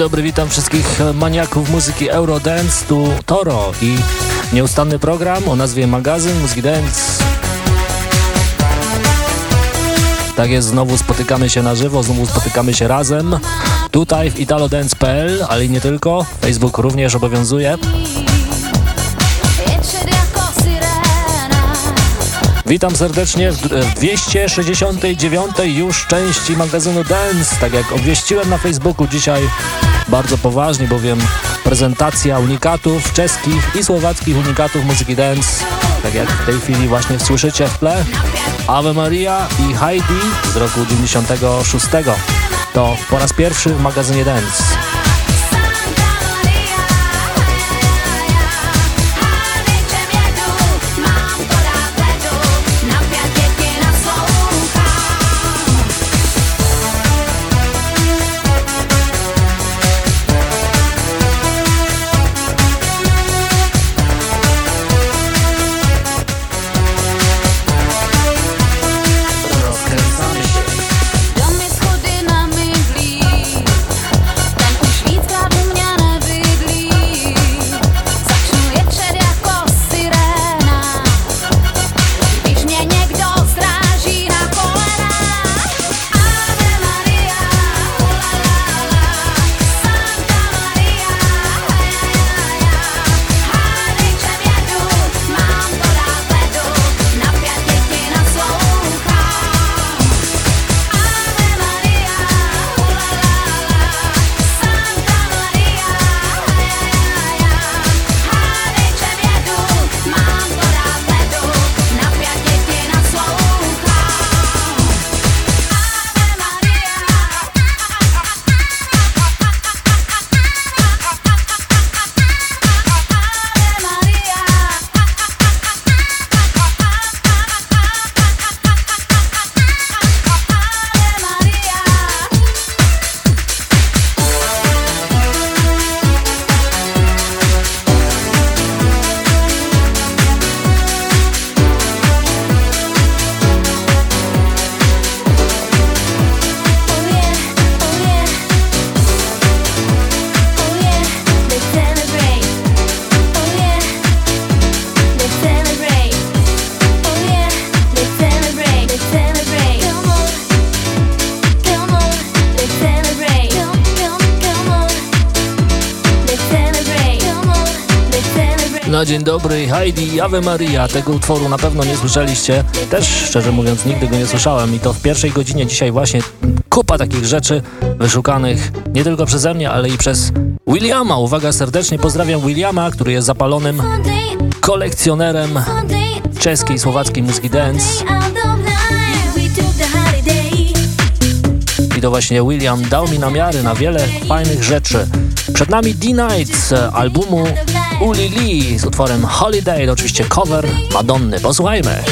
Dobry, witam wszystkich maniaków muzyki Eurodance, tu Toro i nieustanny program o nazwie Magazyn Muzyki Dance. Tak jest, znowu spotykamy się na żywo, znowu spotykamy się razem, tutaj w italodance.pl, ale nie tylko, Facebook również obowiązuje. Witam serdecznie w 269 już części magazynu Dance. Tak jak obwieściłem na Facebooku dzisiaj bardzo poważnie, bowiem prezentacja unikatów czeskich i słowackich unikatów muzyki dance. Tak jak w tej chwili właśnie słyszycie w tle. Ave Maria i Heidi z roku 96. To po raz pierwszy w magazynie Dance. Dzień dobry, Heidi, Ave Maria. Tego utworu na pewno nie słyszeliście. Też, szczerze mówiąc, nigdy go nie słyszałem i to w pierwszej godzinie dzisiaj właśnie kupa takich rzeczy wyszukanych nie tylko przeze mnie, ale i przez Williama. Uwaga, serdecznie pozdrawiam Williama, który jest zapalonym kolekcjonerem czeskiej i słowackiej muzyki dance. I to właśnie William dał mi namiary na wiele fajnych rzeczy. Przed nami D-Night z albumu Uli Lee z utworem Holiday, to oczywiście cover Madonny. Posłuchajmy.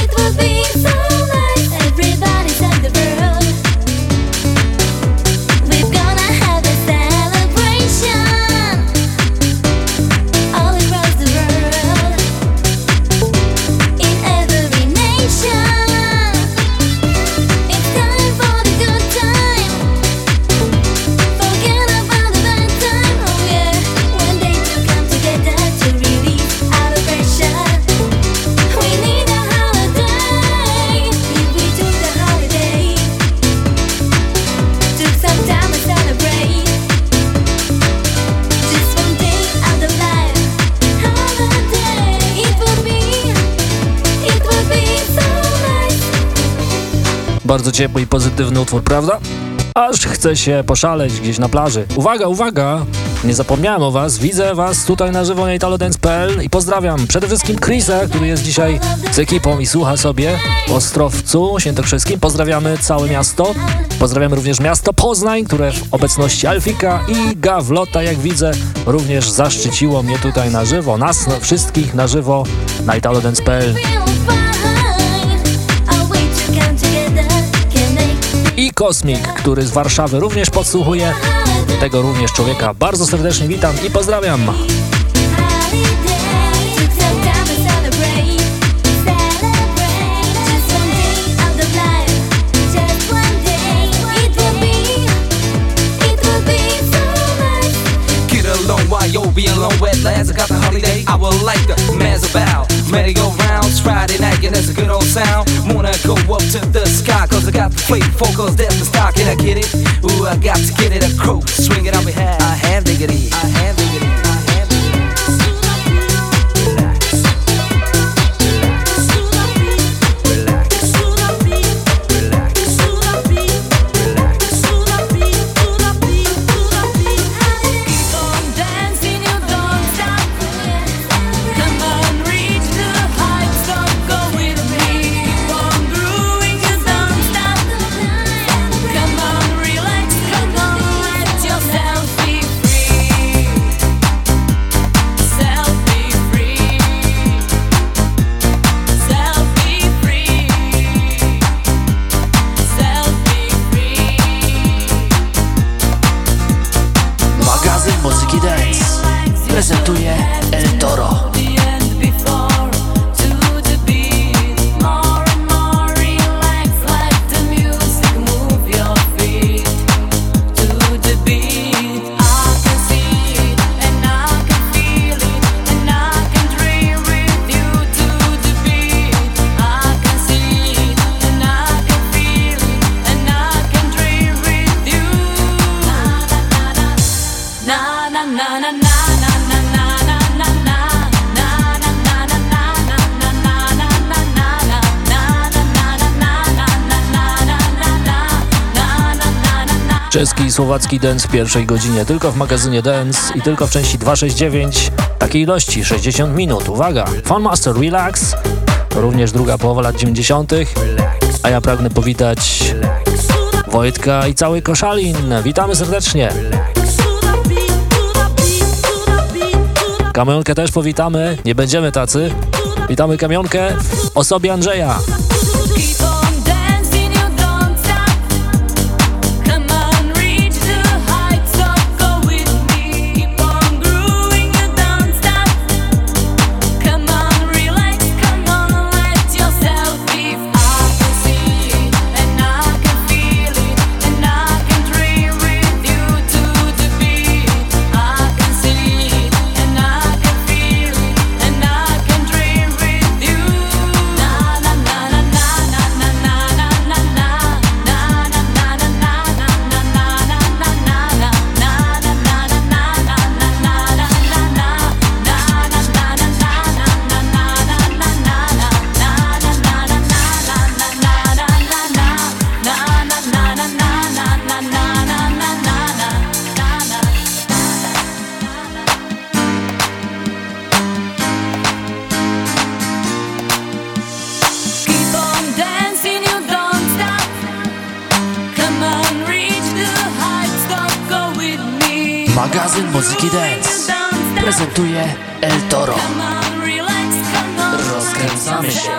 Bardzo ciepły i pozytywny utwór, prawda? Aż chce się poszaleć gdzieś na plaży. Uwaga, uwaga! Nie zapomniałem o was, widzę was tutaj na żywo na italodance.pl i pozdrawiam przede wszystkim Chrisa, który jest dzisiaj z ekipą i słucha sobie w Ostrowcu Świętokrzyskim. Pozdrawiamy całe miasto. Pozdrawiamy również miasto Poznań, które w obecności Alfika i Gawlota, jak widzę, również zaszczyciło mnie tutaj na żywo. Nas wszystkich na żywo na italodance.pl. I Kosmik, który z Warszawy również podsłuchuje tego również człowieka. Bardzo serdecznie witam i pozdrawiam. be alone lads. I got the holiday. I would like the about. Merry go rounds, Friday night, and that's a good old sound. Wanna go up to the sky, cause I got the flavor, cause that's the stock, and I get it. Ooh, I got to get it, a croak, swing it out, we have. I have diggity, I have diggity. за ту Czeski i słowacki dance w pierwszej godzinie, tylko w magazynie Dance i tylko w części 269, takiej ilości 60 minut. Uwaga! Fun Master Relax, również druga połowa lat 90., a ja pragnę powitać Wojtka i cały Koszalin. Witamy serdecznie! Kamionkę też powitamy, nie będziemy tacy. Witamy Kamionkę w osobie Andrzeja. magazyn muzyki dance prezentuje El Toro. Rozkręcamy się.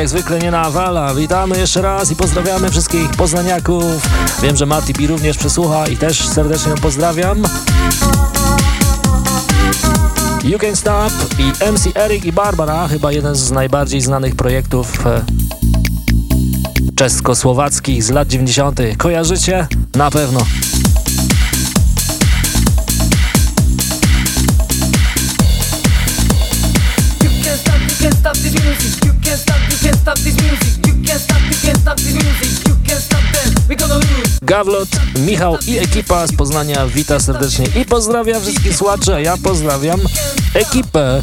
Jak zwykle nie nawala. Witamy jeszcze raz i pozdrawiamy wszystkich poznaniaków. Wiem, że Mati B również przesłucha i też serdecznie ją pozdrawiam. You Can Stop i MC Eric i Barbara, chyba jeden z najbardziej znanych projektów e, czesko-słowackich z lat 90. Kojarzycie? Na pewno. Gawlot, Michał i ekipa z Poznania wita serdecznie i pozdrawia wszystkich słuchaczy, a ja pozdrawiam ekipę.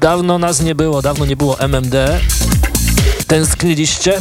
Dawno nas nie było, dawno nie było MMD. Tęskniliście?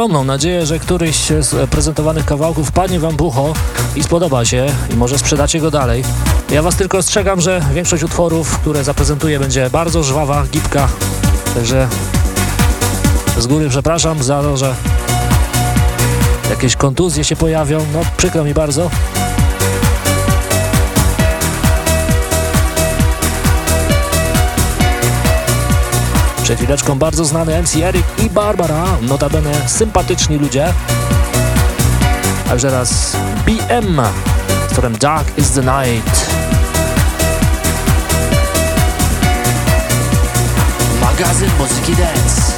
Skromną nadzieję, że któryś z prezentowanych kawałków wpadnie wam w ucho i spodoba się i może sprzedacie go dalej. Ja was tylko ostrzegam, że większość utworów, które zaprezentuję będzie bardzo żwawa, gipka, także z góry przepraszam za to, że jakieś kontuzje się pojawią, no przykro mi bardzo. Przed chwileczką bardzo znany MC Eric i Barbara, notabene sympatyczni ludzie. Także raz BM, z którym Dark is the Night. Magazyn muzyki dance.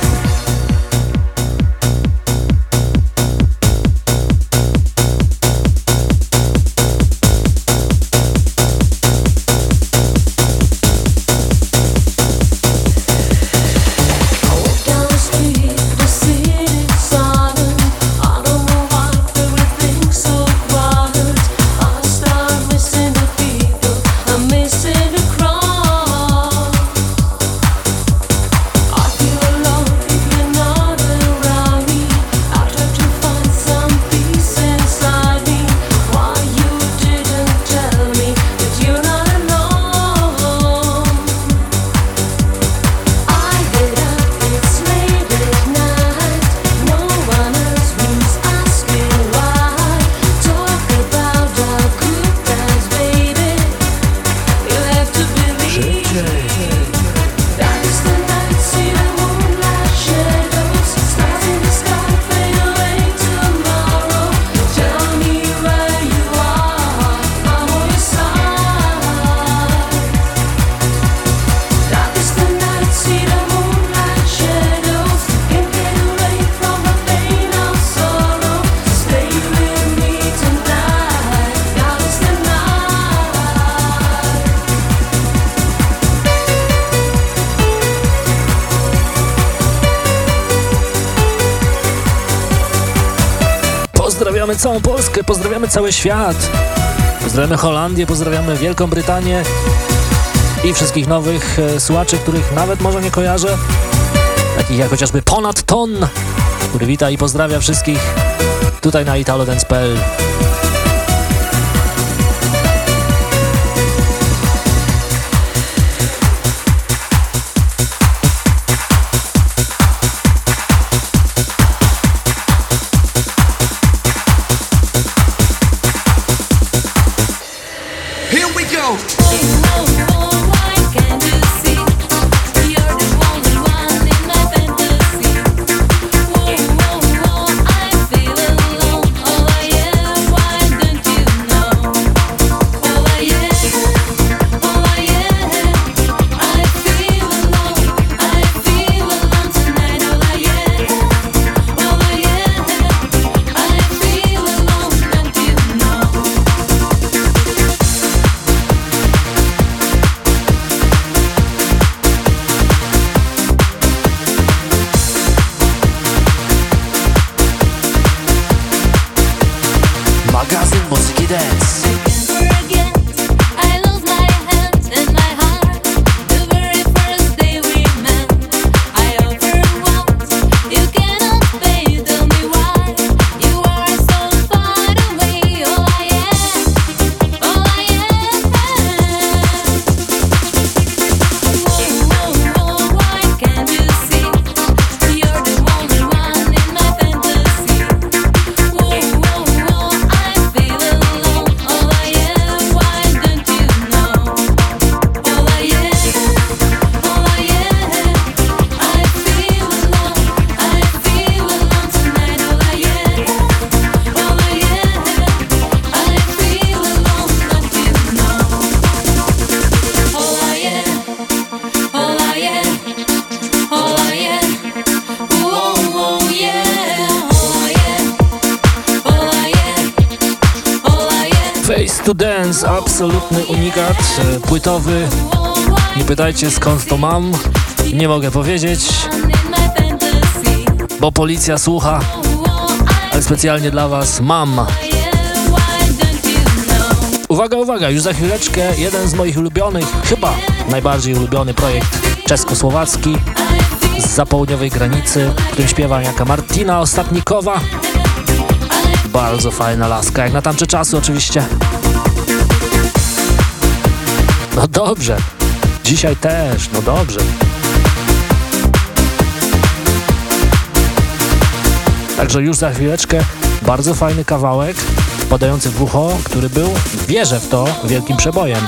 Cały świat. Pozdrawiamy Holandię, pozdrawiamy Wielką Brytanię i wszystkich nowych e, słuchaczy, których nawet może nie kojarzę. Takich jak chociażby Ponad Ton, który wita i pozdrawia wszystkich tutaj na italodance.pl. płytowy. Nie pytajcie skąd to mam, nie mogę powiedzieć, bo policja słucha, ale specjalnie dla Was mam. Uwaga, uwaga, już za chwileczkę jeden z moich ulubionych, chyba najbardziej ulubiony projekt czesko-słowacki z zapołudniowej granicy, w którym śpiewa jaka Martina Ostatnikowa. Bardzo fajna laska, jak na tamte czasy oczywiście. No dobrze. Dzisiaj też, no dobrze. Także już za chwileczkę bardzo fajny kawałek podający w ucho, który był, wierzę w to, wielkim przebojem.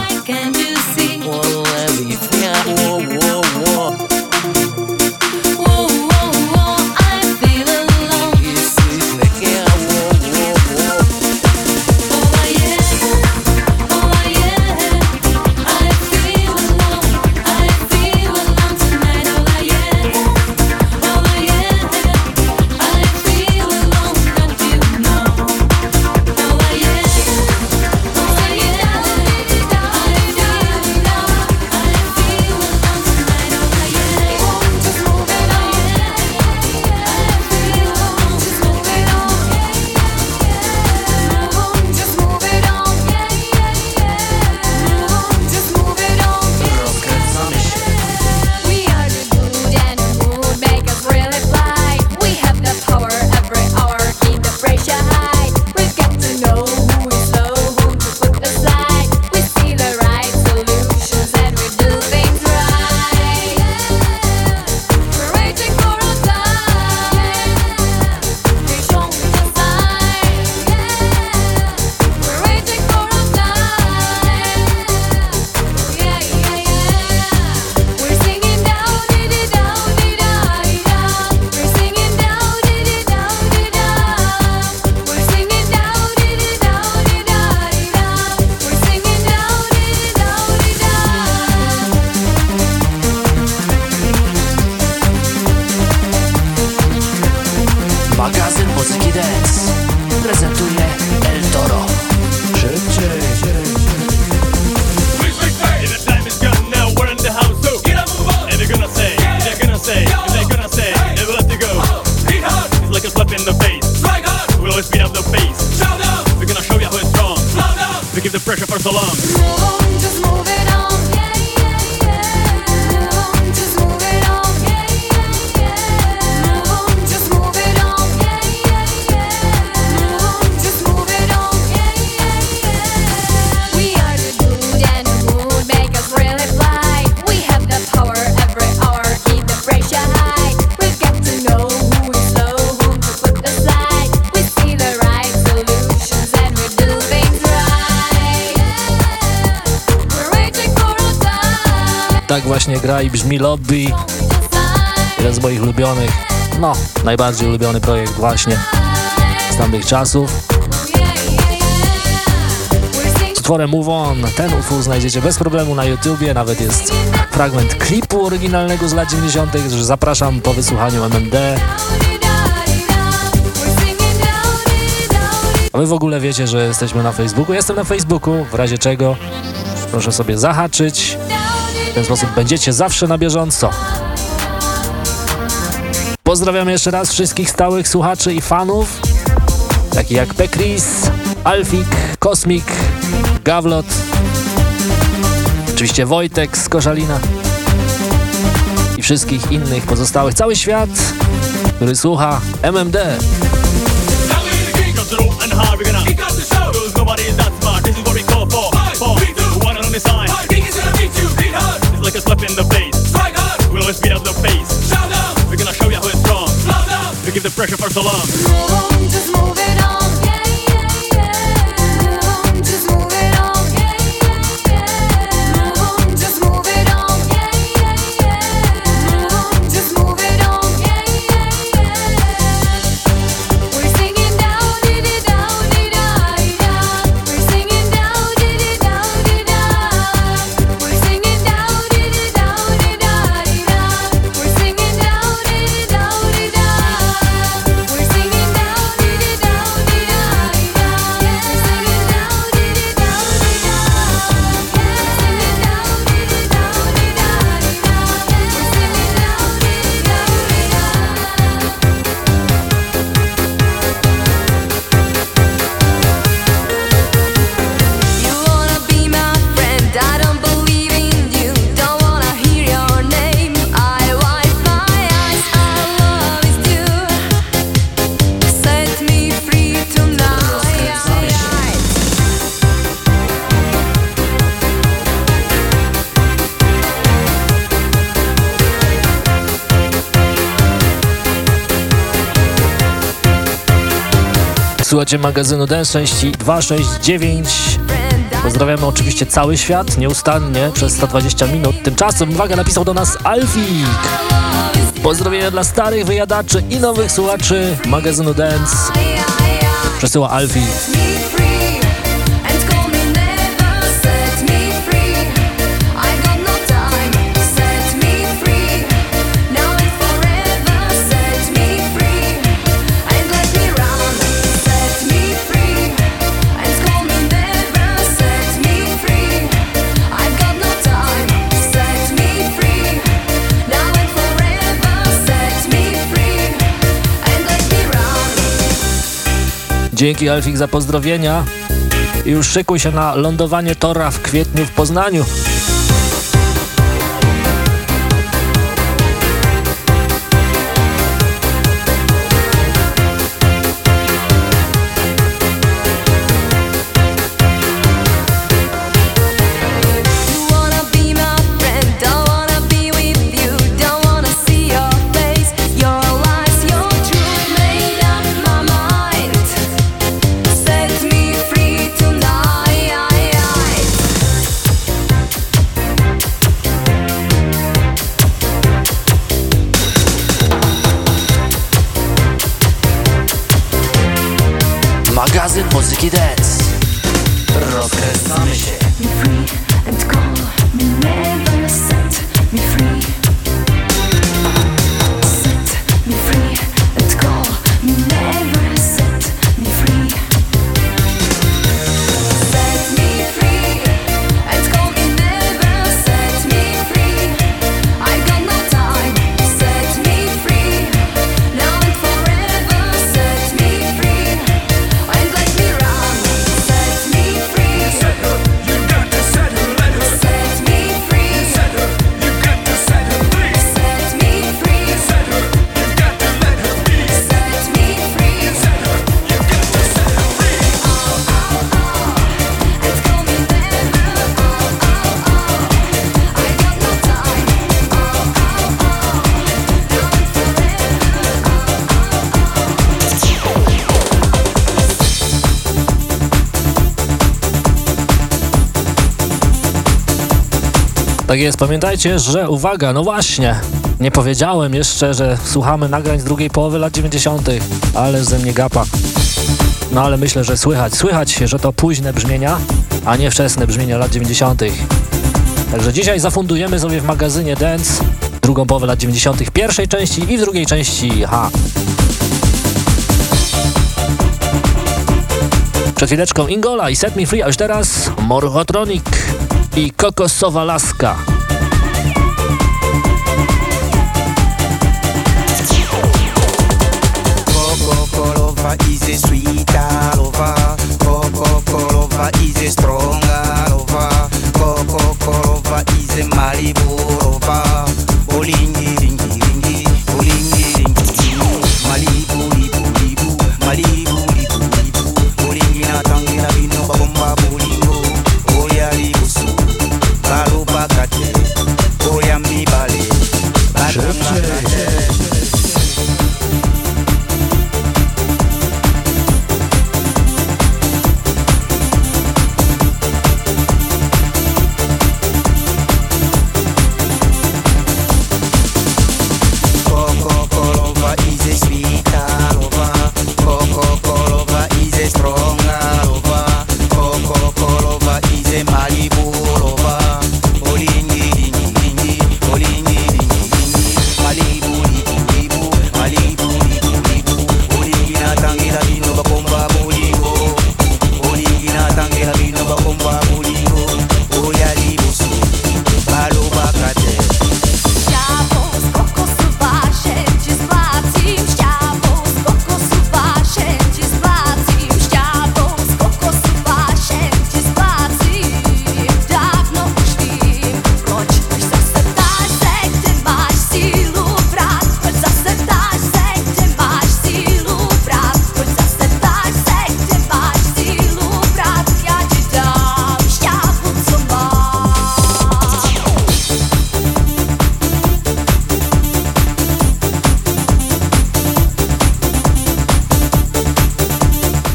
Lobby. Jeden z moich ulubionych, no, najbardziej ulubiony projekt właśnie z tamtych czasów. Z utworem Move On, ten utwór znajdziecie bez problemu na YouTubie, nawet jest fragment klipu oryginalnego z lat 90., że zapraszam po wysłuchaniu MMD. A wy w ogóle wiecie, że jesteśmy na Facebooku. Jestem na Facebooku, w razie czego proszę sobie zahaczyć. W ten sposób będziecie zawsze na bieżąco. Pozdrawiam jeszcze raz wszystkich stałych słuchaczy i fanów, takich jak Pekris, Alfik, Kosmik, Gawlot, oczywiście Wojtek z Koszalina i wszystkich innych pozostałych, cały świat, który słucha MMD. Like a slap in the face. Strike. We'll always beat up the face. Shout out. We're gonna show you how it's strong. Loud. We give the pressure first alarm. Move Słuchajcie magazynu Dance części 269. Pozdrawiamy oczywiście cały świat, nieustannie, przez 120 minut. Tymczasem, uwaga, napisał do nas Alfik. Pozdrowienia dla starych wyjadaczy i nowych słuchaczy magazynu Dance. Przesyła Alfik. Dzięki Alfik za pozdrowienia. Już szykuj się na lądowanie Tora w kwietniu w Poznaniu. Tak jest, pamiętajcie, że uwaga, no właśnie, nie powiedziałem jeszcze, że słuchamy nagrań z drugiej połowy lat 90., ale ze mnie gapa. No ale myślę, że słychać, słychać, że to późne brzmienia, a nie wczesne brzmienia lat 90. Także dzisiaj zafundujemy sobie w magazynie Dance drugą połowę lat 90. w pierwszej części i w drugiej części ha. Przed chwileczką Ingola i Set Me Free, a już teraz Morchotronic i Kokosowa Laska. Coca-Cola is a sweeter lover. Coca-Cola is a stronger lover. Coca-Cola is a Malibu lover. Bolingi, ringi, ringi, bolingi, ringi, Malibu, libu, libu, Malibu, libu, libu. Bolingi na tangi na bino babomba bolingo. Oya libu su, kalu bakate. Oya mibale, batanga kate.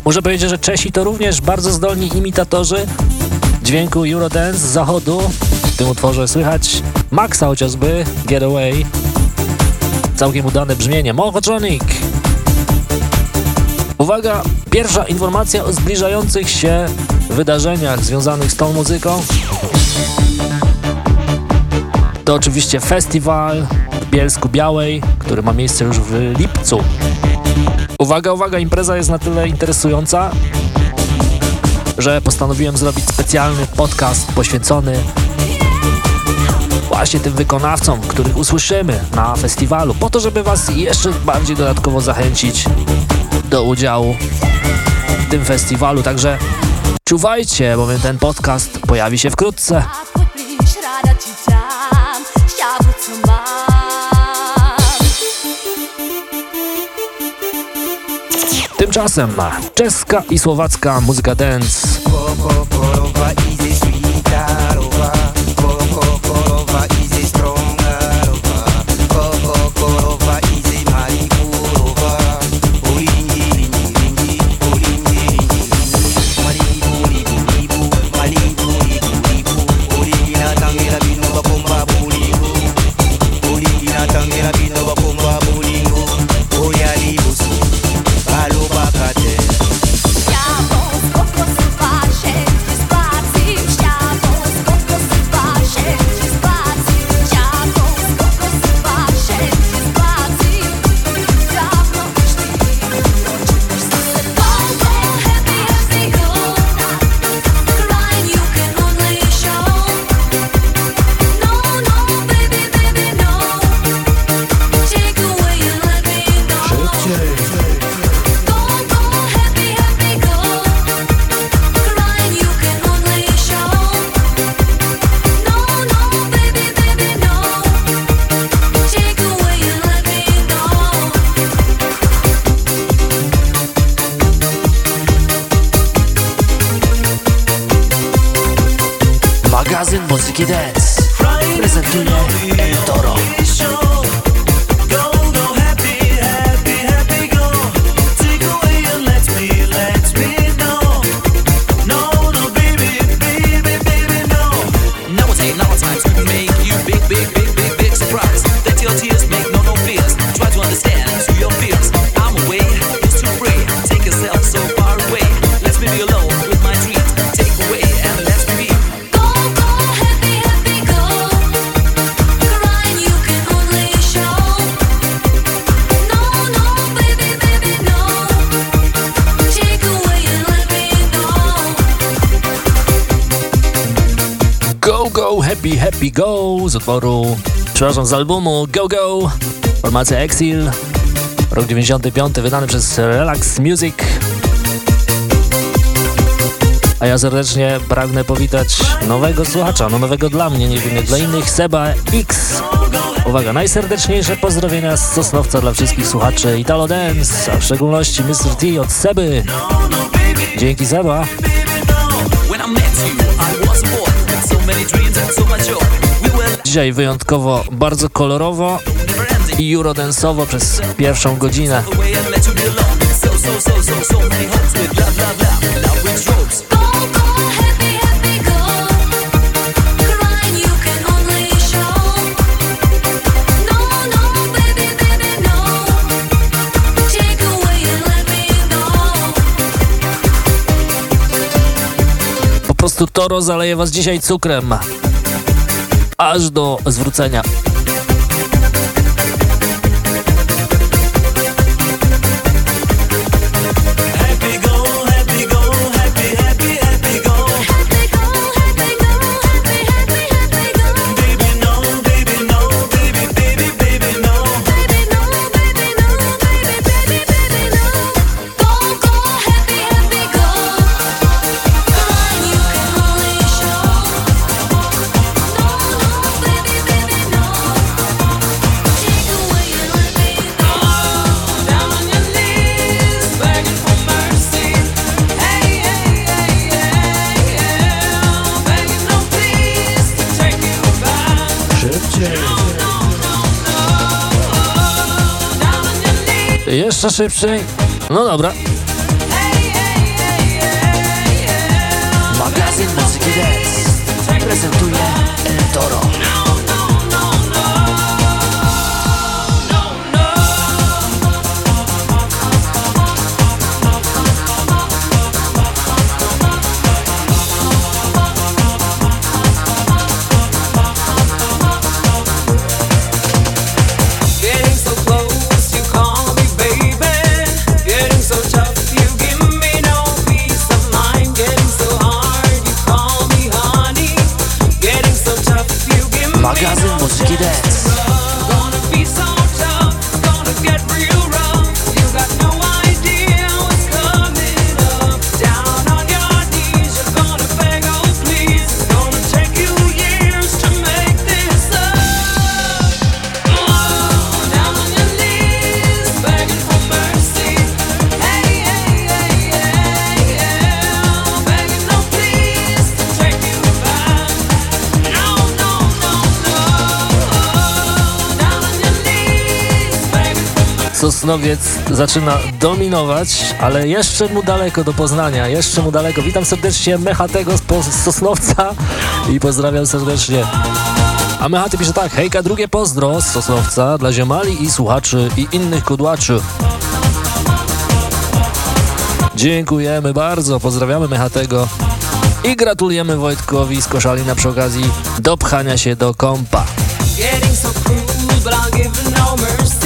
Muszę powiedzieć, że Czesi to również bardzo zdolni imitatorzy dźwięku Eurodance z zachodu. W tym utworze słychać Maxa chociażby, Get Away. Całkiem udane brzmienie. Mochotronic. Uwaga, pierwsza informacja o zbliżających się wydarzeniach związanych z tą muzyką. To oczywiście festiwal w Bielsku Białej, który ma miejsce już w lipcu. Uwaga, uwaga, impreza jest na tyle interesująca, że postanowiłem zrobić specjalny podcast poświęcony właśnie tym wykonawcom, których usłyszymy na festiwalu, po to, żeby Was jeszcze bardziej dodatkowo zachęcić do udziału w tym festiwalu. Także czuwajcie, bowiem ten podcast pojawi się wkrótce. Tymczasem czeska i słowacka muzyka dance. Z albumu Go Go, formacja Exil, rok 95, wydany przez Relax Music. A ja serdecznie pragnę powitać nowego słuchacza, no nowego dla mnie, nie wiem dla innych, Seba X. Uwaga, najserdeczniejsze pozdrowienia z Sosnowca dla wszystkich słuchaczy Italo Dance, a w szczególności Mr. T od Seby. Dzięki Seba. Dzisiaj wyjątkowo bardzo kolorowo i eurodensowo przez pierwszą godzinę. Po prostu Toro zaleje was dzisiaj cukrem. Aż do zwrócenia. Jeszcze. No dobra. Magazyn Muzyki Dance prezentuje Sosnowiec zaczyna dominować, ale jeszcze mu daleko do Poznania, jeszcze mu daleko. Witam serdecznie Mechatego z, Sosnowca i pozdrawiam serdecznie. A Mechaty pisze tak, hejka, drugie pozdro z Sosnowca dla ziomali i słuchaczy i innych kudłaczy. Dziękujemy bardzo, pozdrawiamy Mechatego i gratulujemy Wojtkowi z Koszalina przy okazji dopchania się do kompa. Getting so but I'll give no mercy.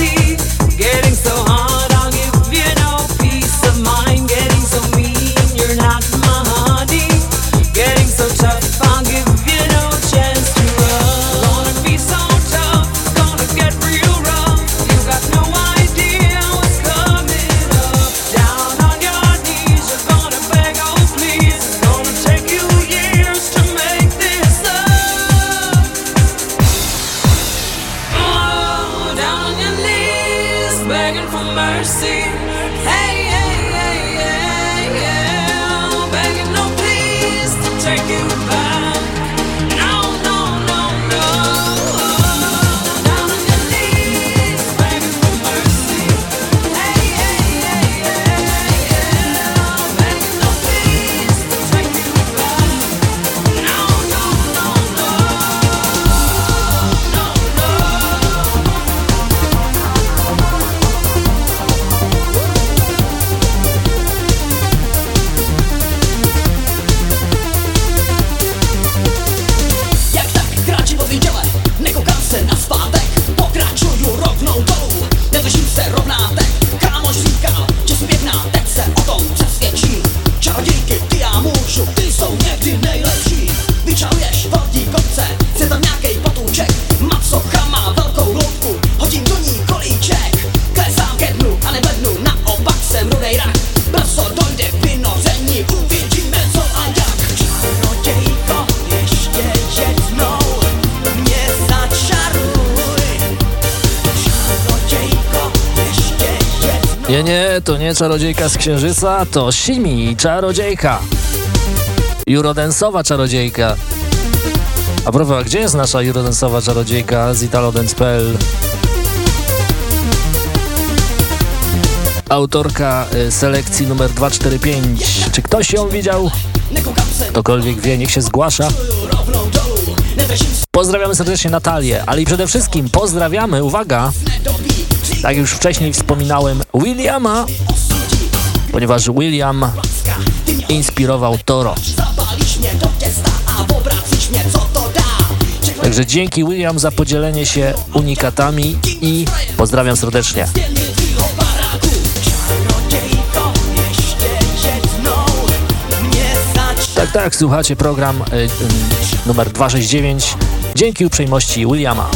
Nie, nie, to nie czarodziejka z księżyca, to Simi, czarodziejka. Jurodensowa czarodziejka. A propos, a gdzie jest nasza jurodensowa czarodziejka z italodance.pl? Autorka y, selekcji numer 245. Czy ktoś ją widział? Ktokolwiek wie, niech się zgłasza. Pozdrawiamy serdecznie Natalię, ale i przede wszystkim pozdrawiamy, uwaga, tak już wcześniej wspominałem, Williama, ponieważ William inspirował Toro. Także dzięki William za podzielenie się unikatami i pozdrawiam serdecznie. Tak, tak, słuchacie program y, y, numer 269 dzięki uprzejmości Williama.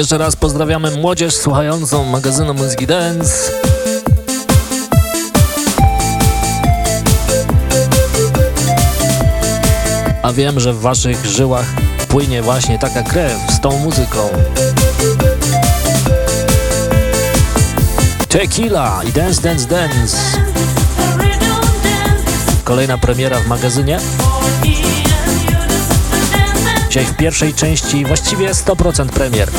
Jeszcze raz pozdrawiamy młodzież słuchającą magazynu Muzyki Dance. A wiem, że w waszych żyłach płynie właśnie taka krew z tą muzyką. Tequila i Dance Dance Dance. Kolejna premiera w magazynie. Dzisiaj w pierwszej części właściwie 100% premier.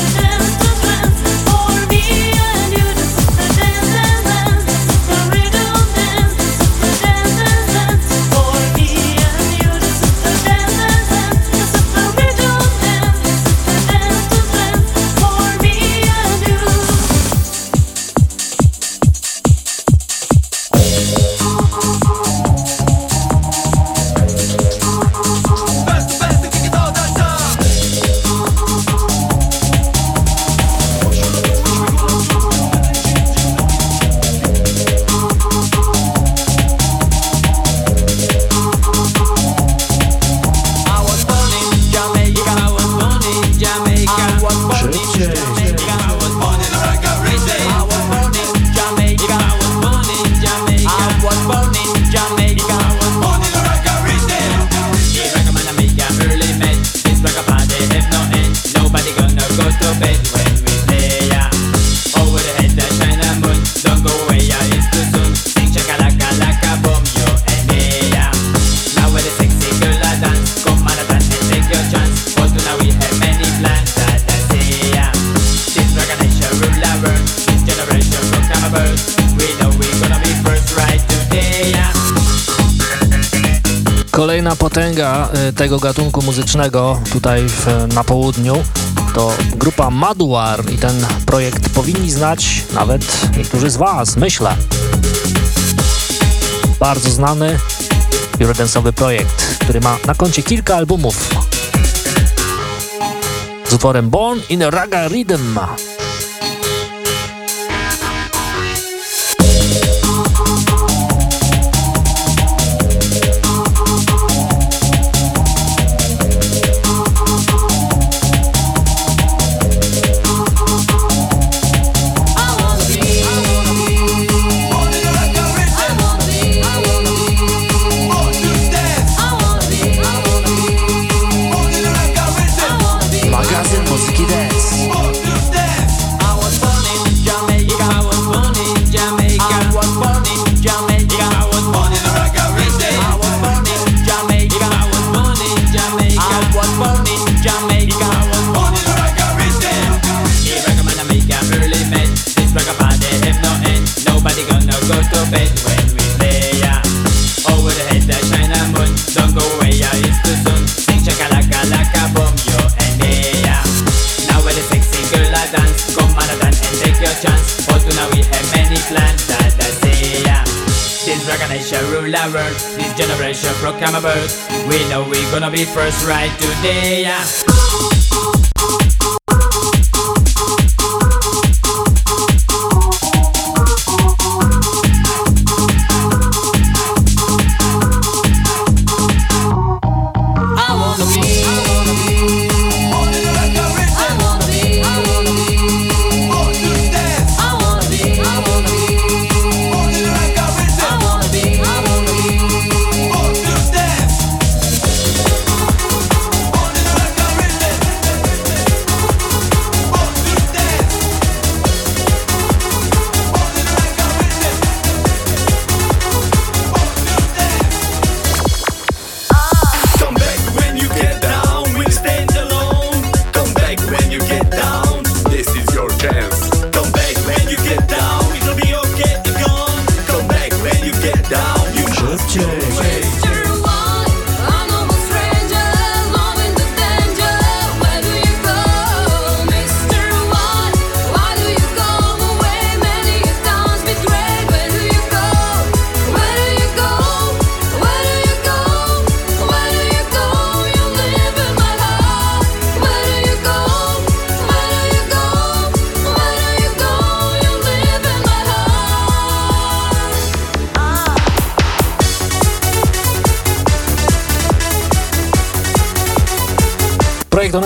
Potęga y, tego gatunku muzycznego tutaj w, na południu to grupa Maduar i ten projekt powinni znać nawet niektórzy z Was, myślę. Bardzo znany eurodance'owy projekt, który ma na koncie kilka albumów z utworem Born in Raga Rhythm. talking about. We know we're gonna be first right today. I wanna be.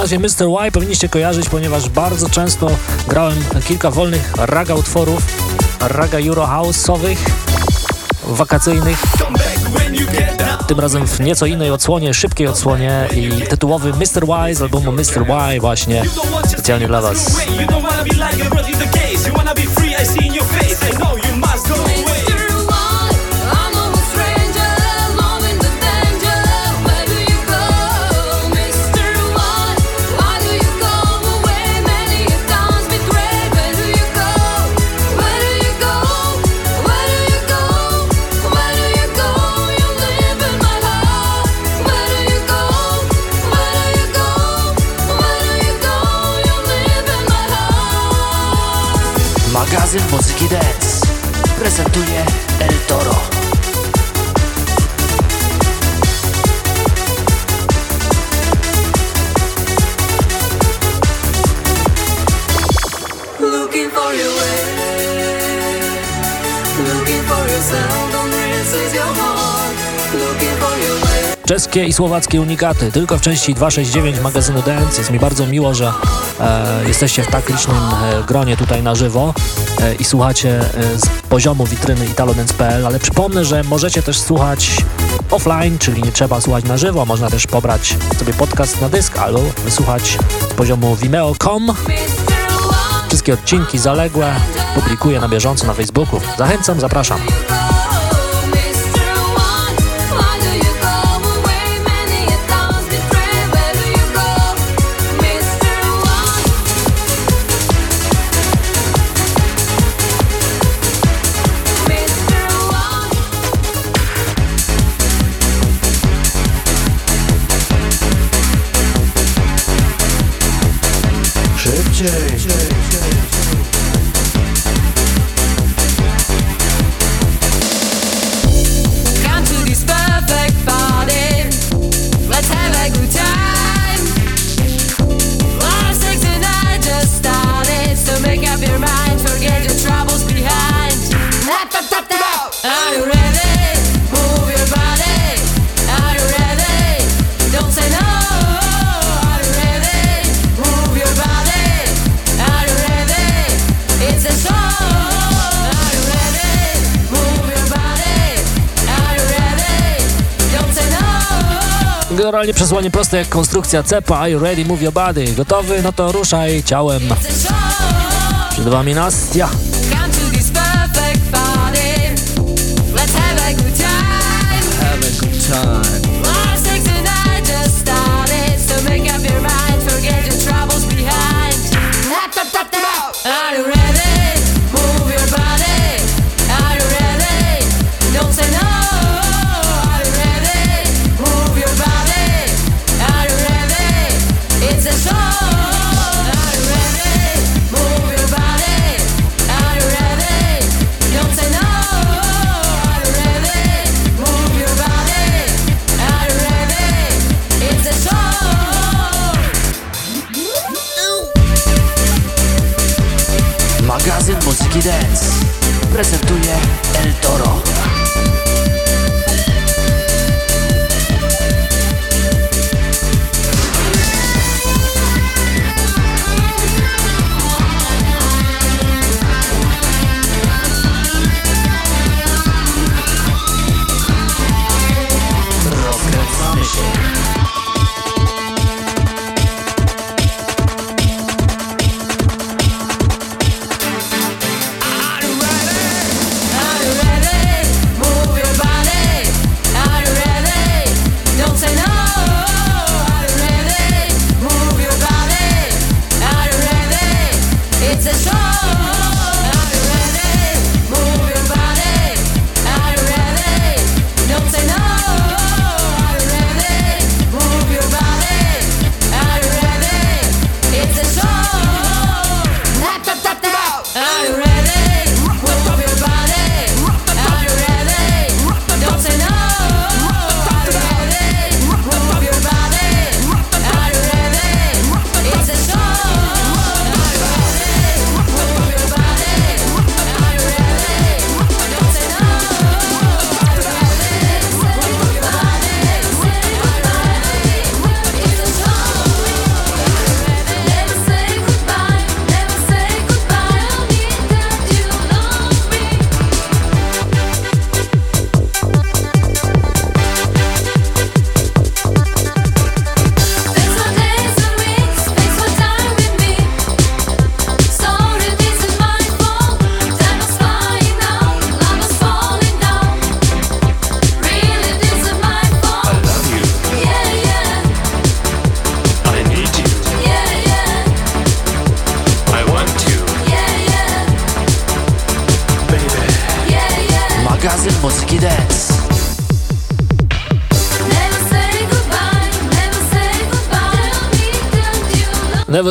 Razie Mr. Y powinniście kojarzyć, ponieważ bardzo często grałem kilka wolnych raga utworów, raga Euro House'owych, wakacyjnych. Tym razem w nieco innej odsłonie, szybkiej odsłonie i tytułowy Mr. Y z albumu Mr. Y właśnie specjalnie dla Was. Magazyn muzyki dance prezentuje El Toro. Looking for your way, looking for yourself, don't resist your heart, looking for your way. Czeskie i słowackie unikaty, tylko w części 269 magazynu Dance. Jest mi bardzo miło, że e, jesteście w tak licznym e, gronie tutaj na żywo i słuchacie e, z poziomu witryny italodance.pl, ale przypomnę, że możecie też słuchać offline, czyli nie trzeba słuchać na żywo, można też pobrać sobie podcast na dysk albo wysłuchać z poziomu vimeo.com. Wszystkie odcinki zaległe publikuję na bieżąco na Facebooku. Zachęcam, zapraszam. generalnie przesłanie proste jak konstrukcja cepa. You ready, move your body. Gotowy? No to ruszaj ciałem. Przed wami Nastia.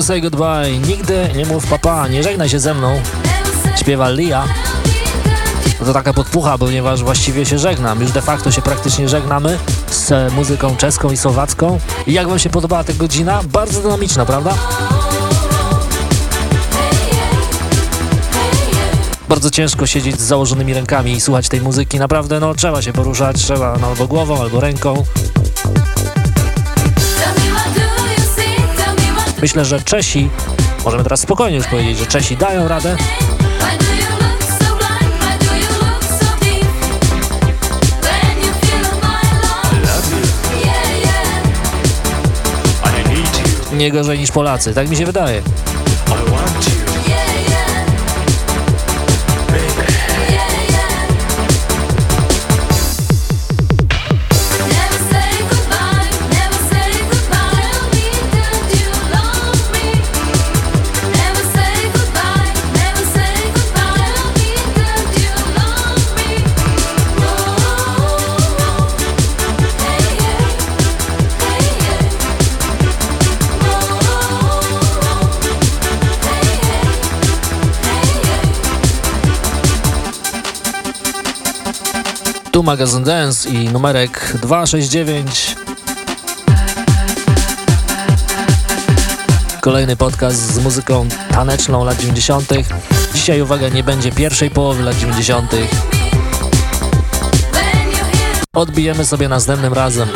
Say Goodbye, Nigdy nie mów papa, nie żegnaj się ze mną, śpiewa Lia. No to taka podpucha, ponieważ właściwie się żegnam, już de facto się praktycznie żegnamy z muzyką czeską i słowacką. I jak Wam się podobała ta godzina? Bardzo dynamiczna, prawda? Bardzo ciężko siedzieć z założonymi rękami i słuchać tej muzyki, naprawdę no trzeba się poruszać, trzeba no, albo głową, albo ręką. Myślę, że Czesi, możemy teraz spokojnie już powiedzieć, że Czesi dają radę. Nie gorzej niż Polacy, tak mi się wydaje. Tu magazyn Dance i numerek 269. Kolejny podcast z muzyką taneczną lat 90. Dzisiaj uwaga, nie będzie pierwszej połowy lat 90. Odbijemy sobie następnym razem.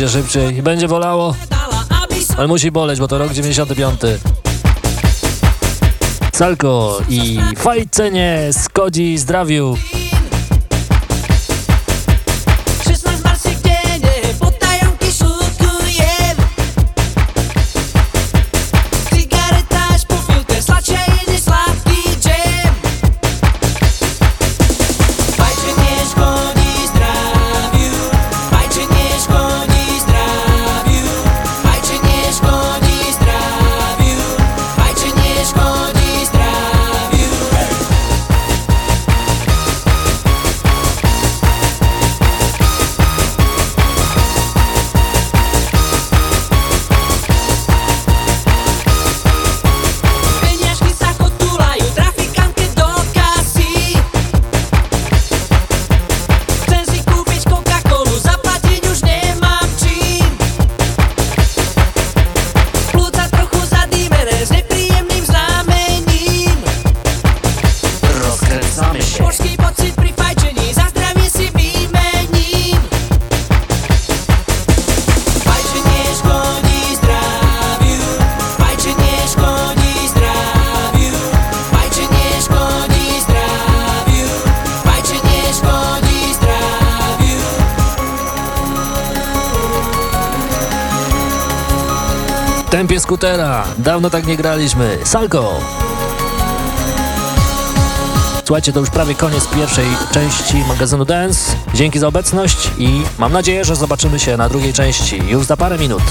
będzie szybciej. Będzie bolało, ale musi boleć, bo to rok 95. Salko i fajcenie skodzi zdrowiu. Panie Skutera, dawno tak nie graliśmy. Salko! Słuchajcie, to już prawie koniec pierwszej części magazynu Dance. Dzięki za obecność i mam nadzieję, że zobaczymy się na drugiej części już za parę minut.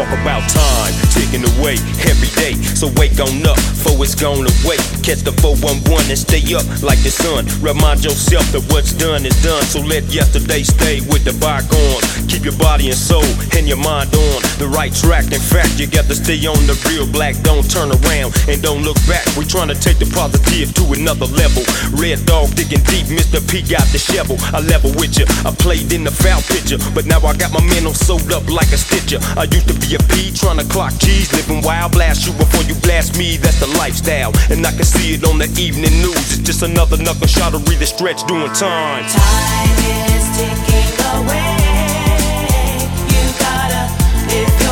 Talk about time ticking away every day. So wake on up, for it's gone away. Catch the 411 and stay up like the sun. Remind yourself that what's done is done. So let yesterday stay with the bygones. Keep your body and soul and your mind on the right track. In fact, you got to stay on the real black. Don't turn around and don't look back. We're trying to take the positive to another level. Red dog digging deep, Mr. P got the shovel. I level with you. I played in the foul picture, but now I got my mental sewed up like a stitcher. I used to be a P trying to clock G's, living wild. Blast you before you blast me. That's the lifestyle, and I can see it on the evening news. It's just another knuckle shot of really stretch doing time. Time is ticking away. You gotta live your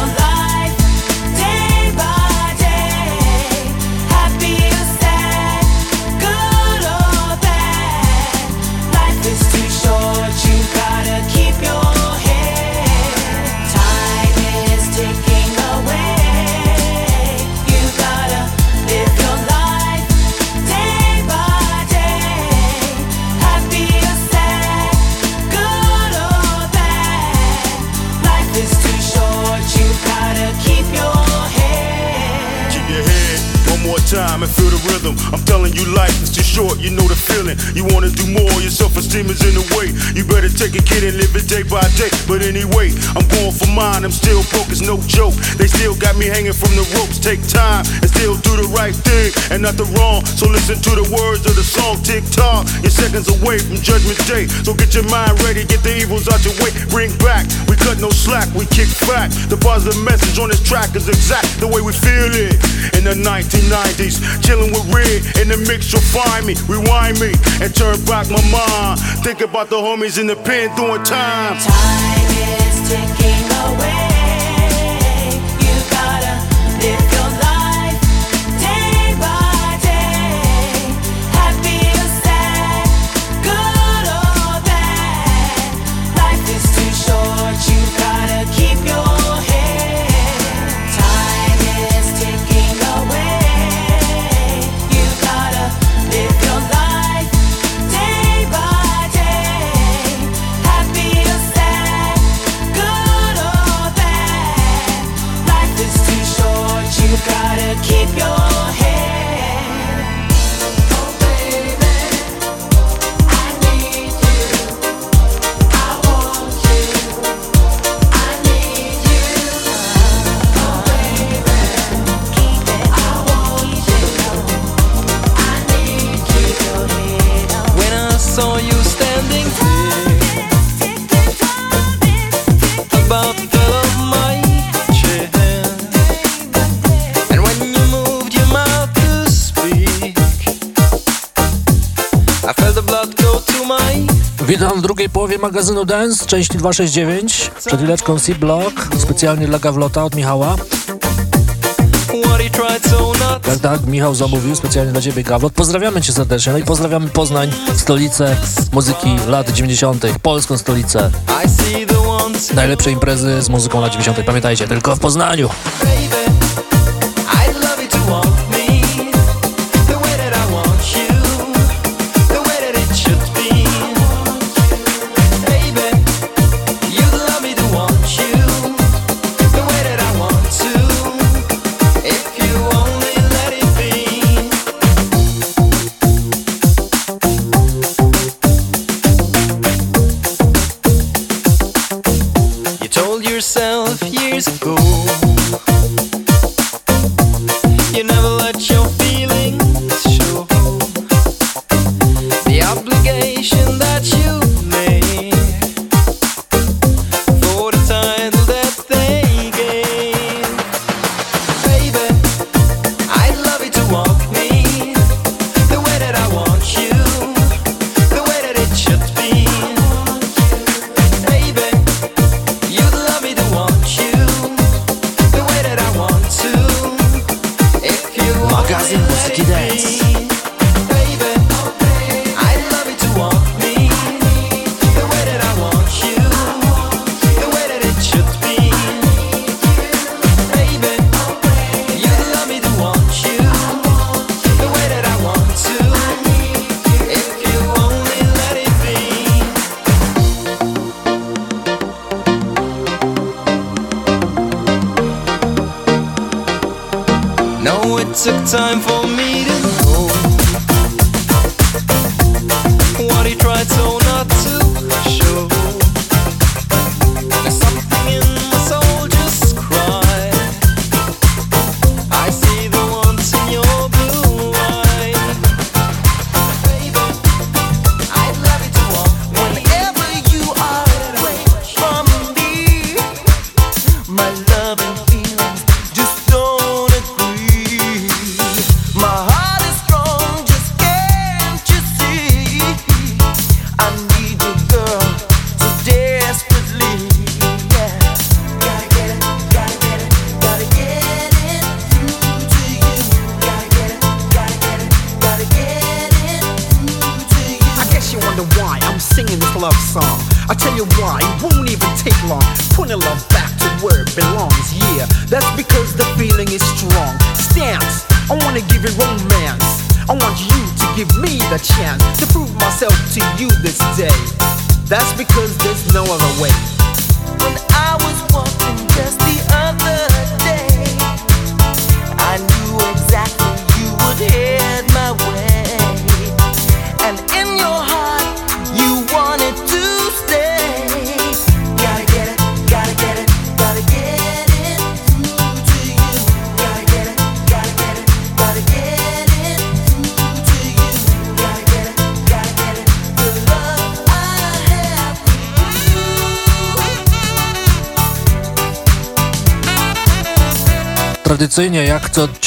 rhythm. I'm telling you, life is too short. You know the feeling. You wanna do more. Your self-esteem is in the way. You better take a kid and live it day by day. But anyway, I'm going for mine. I'm still broke. It's no joke. They still got me hanging from the ropes. Take time and still do the right thing and not the wrong. So listen to the words of the song. Tick tock. You're seconds away from Judgment Day. So get your mind ready. Get the evils out your way. Bring back. We cut no slack. We kick back. The positive message on this track is exact the way we feel it. In the 1990s, chilling with Red in the mix, you'll find me. Rewind me and turn back my mind. Think about the homies in the pen doing time. Time is ticking away. Witam w drugiej połowie magazynu Dance, części 269. Przed chwileczką C-Block, specjalnie dla Gawlota od Michała. Tak, tak, Michał zamówił specjalnie dla Ciebie Gawlot. Pozdrawiamy Cię serdecznie, no i pozdrawiamy Poznań, stolicę muzyki lat 90., polską stolicę. Najlepsze imprezy z muzyką lat 90. Pamiętajcie, tylko w Poznaniu.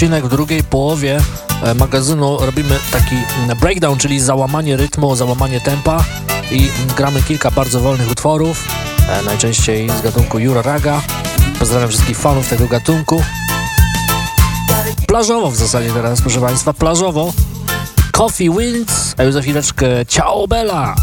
odcinek w drugiej połowie e, magazynu robimy taki breakdown, czyli załamanie rytmu, załamanie tempa i gramy kilka bardzo wolnych utworów, e, najczęściej z gatunku Jura Raga. Pozdrawiam wszystkich fanów tego gatunku. Plażowo w zasadzie teraz, proszę Państwa, plażowo. Coffee Winds, a już za chwileczkę Ciao Bella!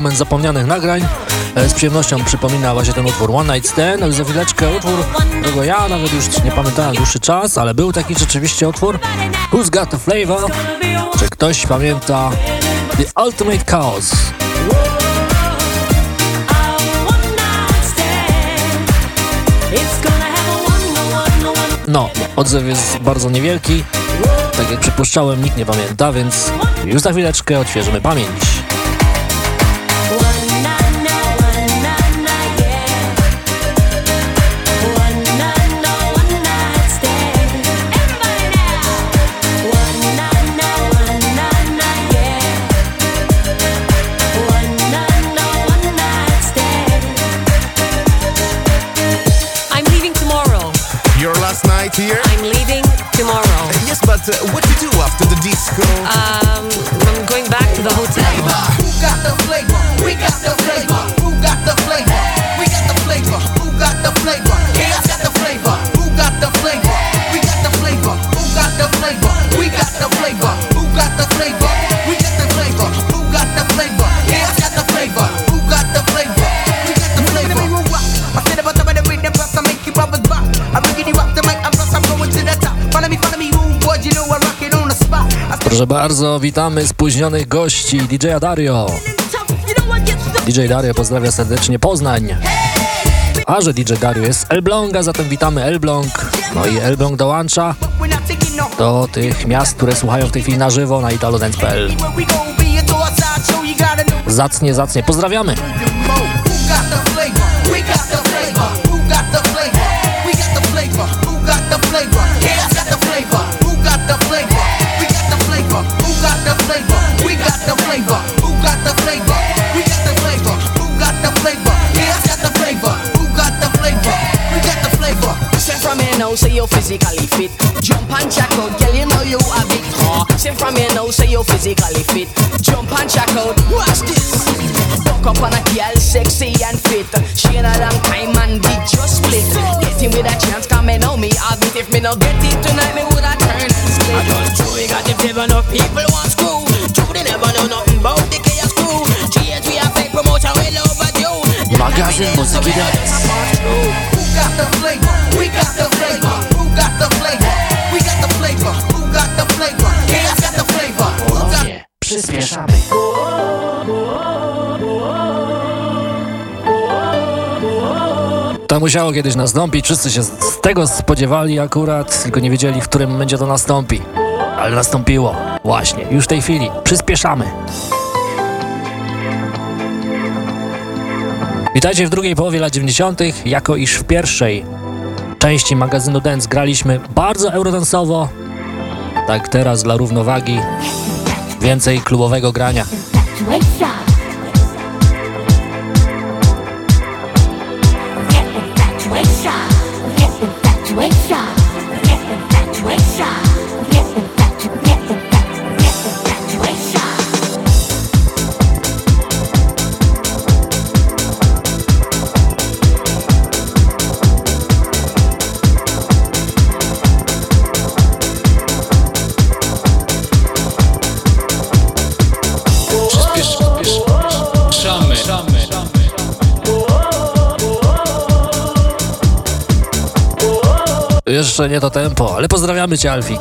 fenomen zapomnianych nagrań. E, z przyjemnością przypomina właśnie ten utwór One Night Stand, no a już za chwileczkę utwór, którego ja nawet już nie pamiętałem dłuższy czas, ale był taki rzeczywiście utwór Who's Got The Flavor? Czy ktoś pamięta The Ultimate Chaos? No, odzew jest bardzo niewielki. Tak jak przypuszczałem, nikt nie pamięta, więc już za chwileczkę odświeżymy pamięć. Proszę bardzo, witamy spóźnionych gości DJ-a Dario. DJ Dario pozdrawia serdecznie Poznań. A że DJ Dario jest Elbląga, zatem witamy Elbląg. No i Elbląg dołącza do tych miast, które słuchają w tej chwili na żywo na italodance.pl. Zacnie, zacnie. Pozdrawiamy. Here now, say you're physically fit. Jump and check out, girl, you know you have it. Huh? Send from here now, say you're physically fit. Jump and check out, watch this. Buck up on a girl, sexy and fit. She in a long time and we just split. Get him with a chance, come and know me. I'll beat if me no get it tonight, me woulda turn and split. I just true, we got the flavor, no people want screw. True, they never know nothing about the chaos crew. GS, we have fake promotion, we love you. Magazyn Muzyki Dance. Who got the flavor? Got Przyspieszamy. To musiało kiedyś nastąpić, wszyscy się z tego spodziewali akurat, tylko nie wiedzieli, w którym momencie to nastąpi. Ale nastąpiło. Właśnie, już w tej chwili. Przyspieszamy. Witajcie w drugiej połowie lat 90., jako iż w pierwszej części magazynu Dance graliśmy bardzo eurodansowo. Tak teraz dla równowagi więcej klubowego grania. Jeszcze nie to tempo, ale pozdrawiamy Cię, Alfik.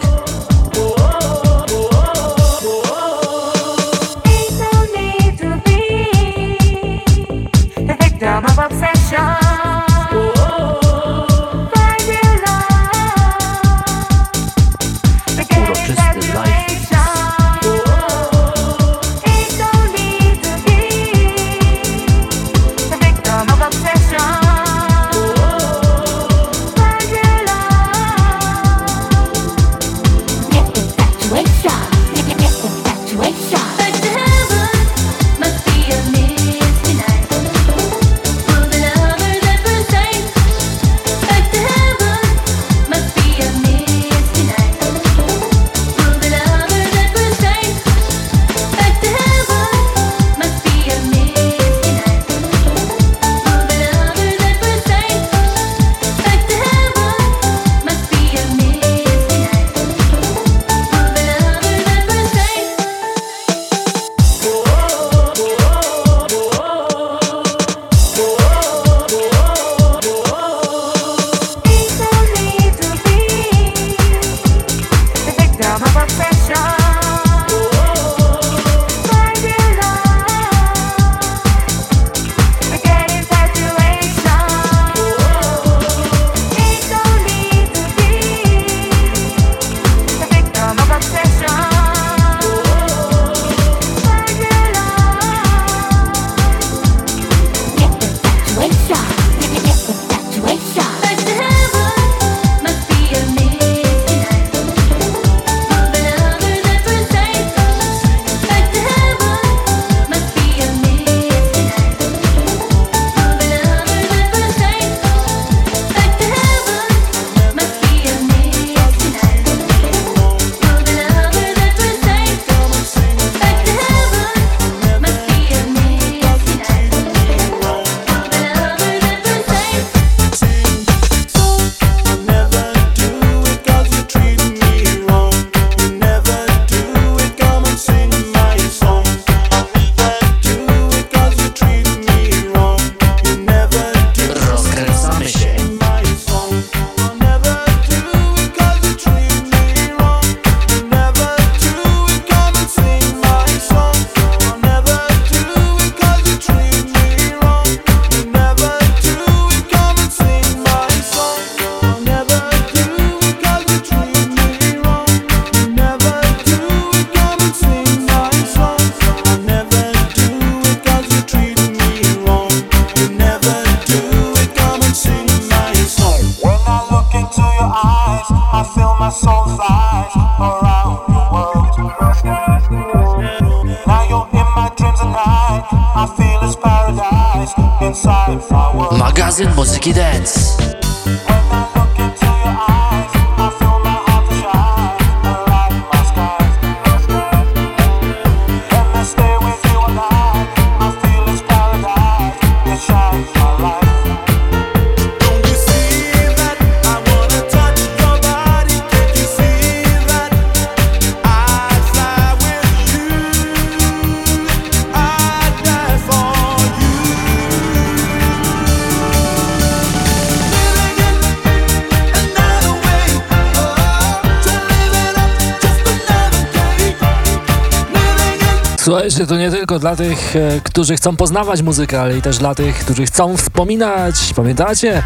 Tylko dla tych, e, którzy chcą poznawać muzykę, ale i też dla tych, którzy chcą wspominać. Pamiętacie?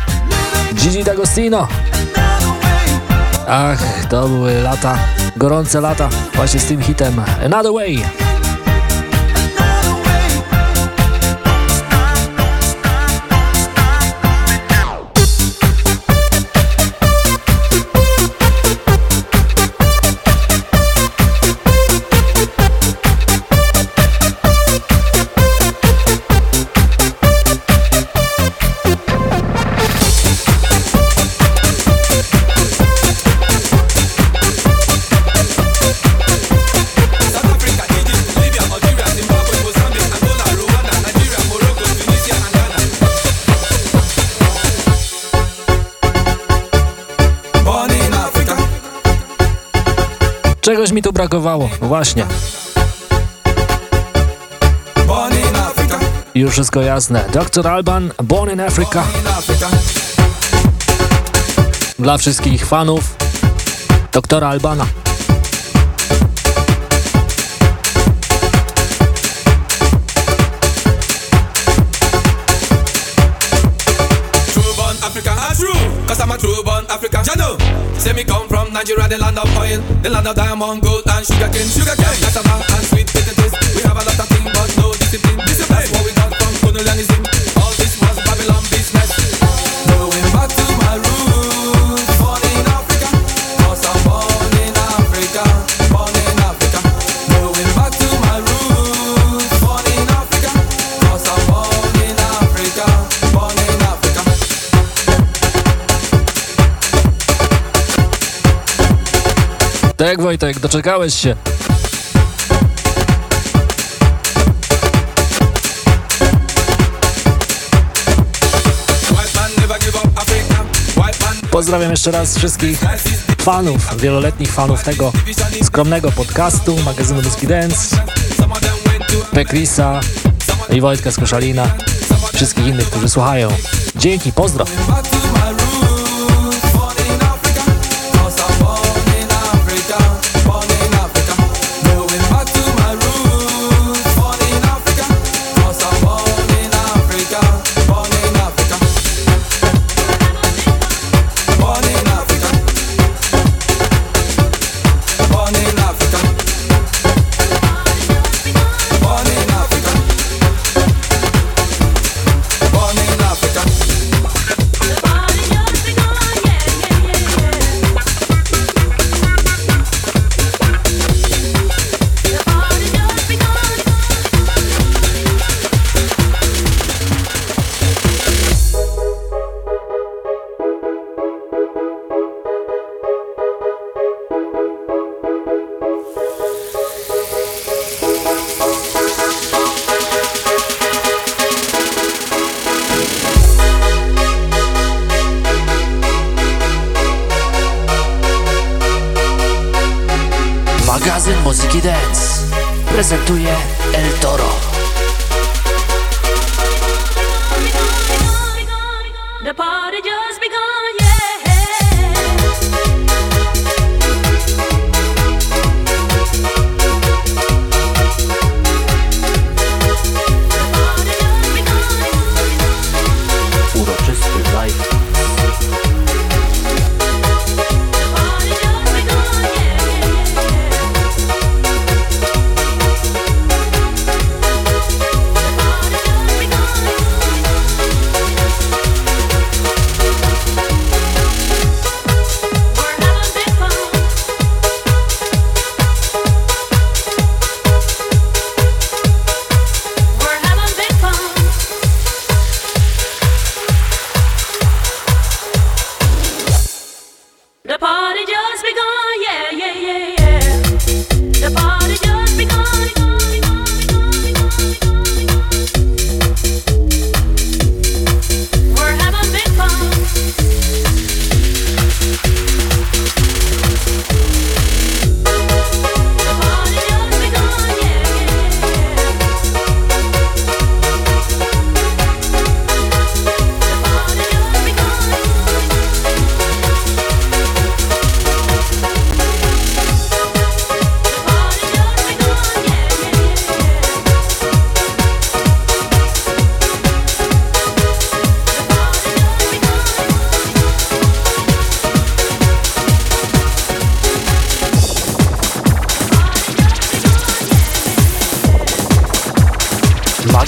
Gigi D'Agostino. Ach, to były lata, gorące lata właśnie z tym hitem Another Way. Czegoś mi tu brakowało, właśnie. Już wszystko jasne. Dr. Alban, Born in Africa. Dla wszystkich fanów doktora Albana. Cause I'm a true born African. You know, say me come from Nigeria, the land of oil, the land of diamond, gold and sugar cane, sugar cane. that's Cassava and sweet potatoes. We have a lot of things, but no discipline. Discipline. That's what we got from colonialism. All Tak, Wojtek, doczekałeś się. Pozdrawiam jeszcze raz wszystkich fanów, wieloletnich fanów tego skromnego podcastu, magazynu Muzyki Dance, Pekrisa i Wojtka z Koszalina, wszystkich innych, którzy słuchają. Dzięki, pozdro.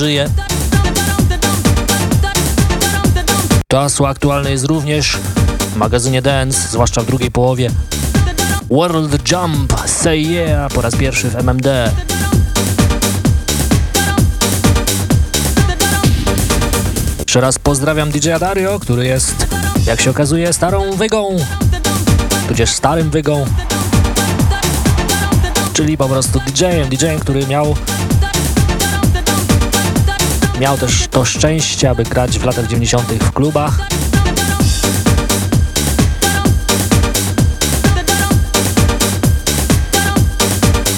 Żyje. To hasło aktualne jest również w magazynie Dance, zwłaszcza w drugiej połowie. World Jump, Say Yeah po raz pierwszy w MMD. Jeszcze raz pozdrawiam DJ Dario, który jest, jak się okazuje, starą wygą, tudzież starym wygą, czyli po prostu DJ-em, DJ-em, który miał miał też to szczęście, aby grać w latach 90. w klubach.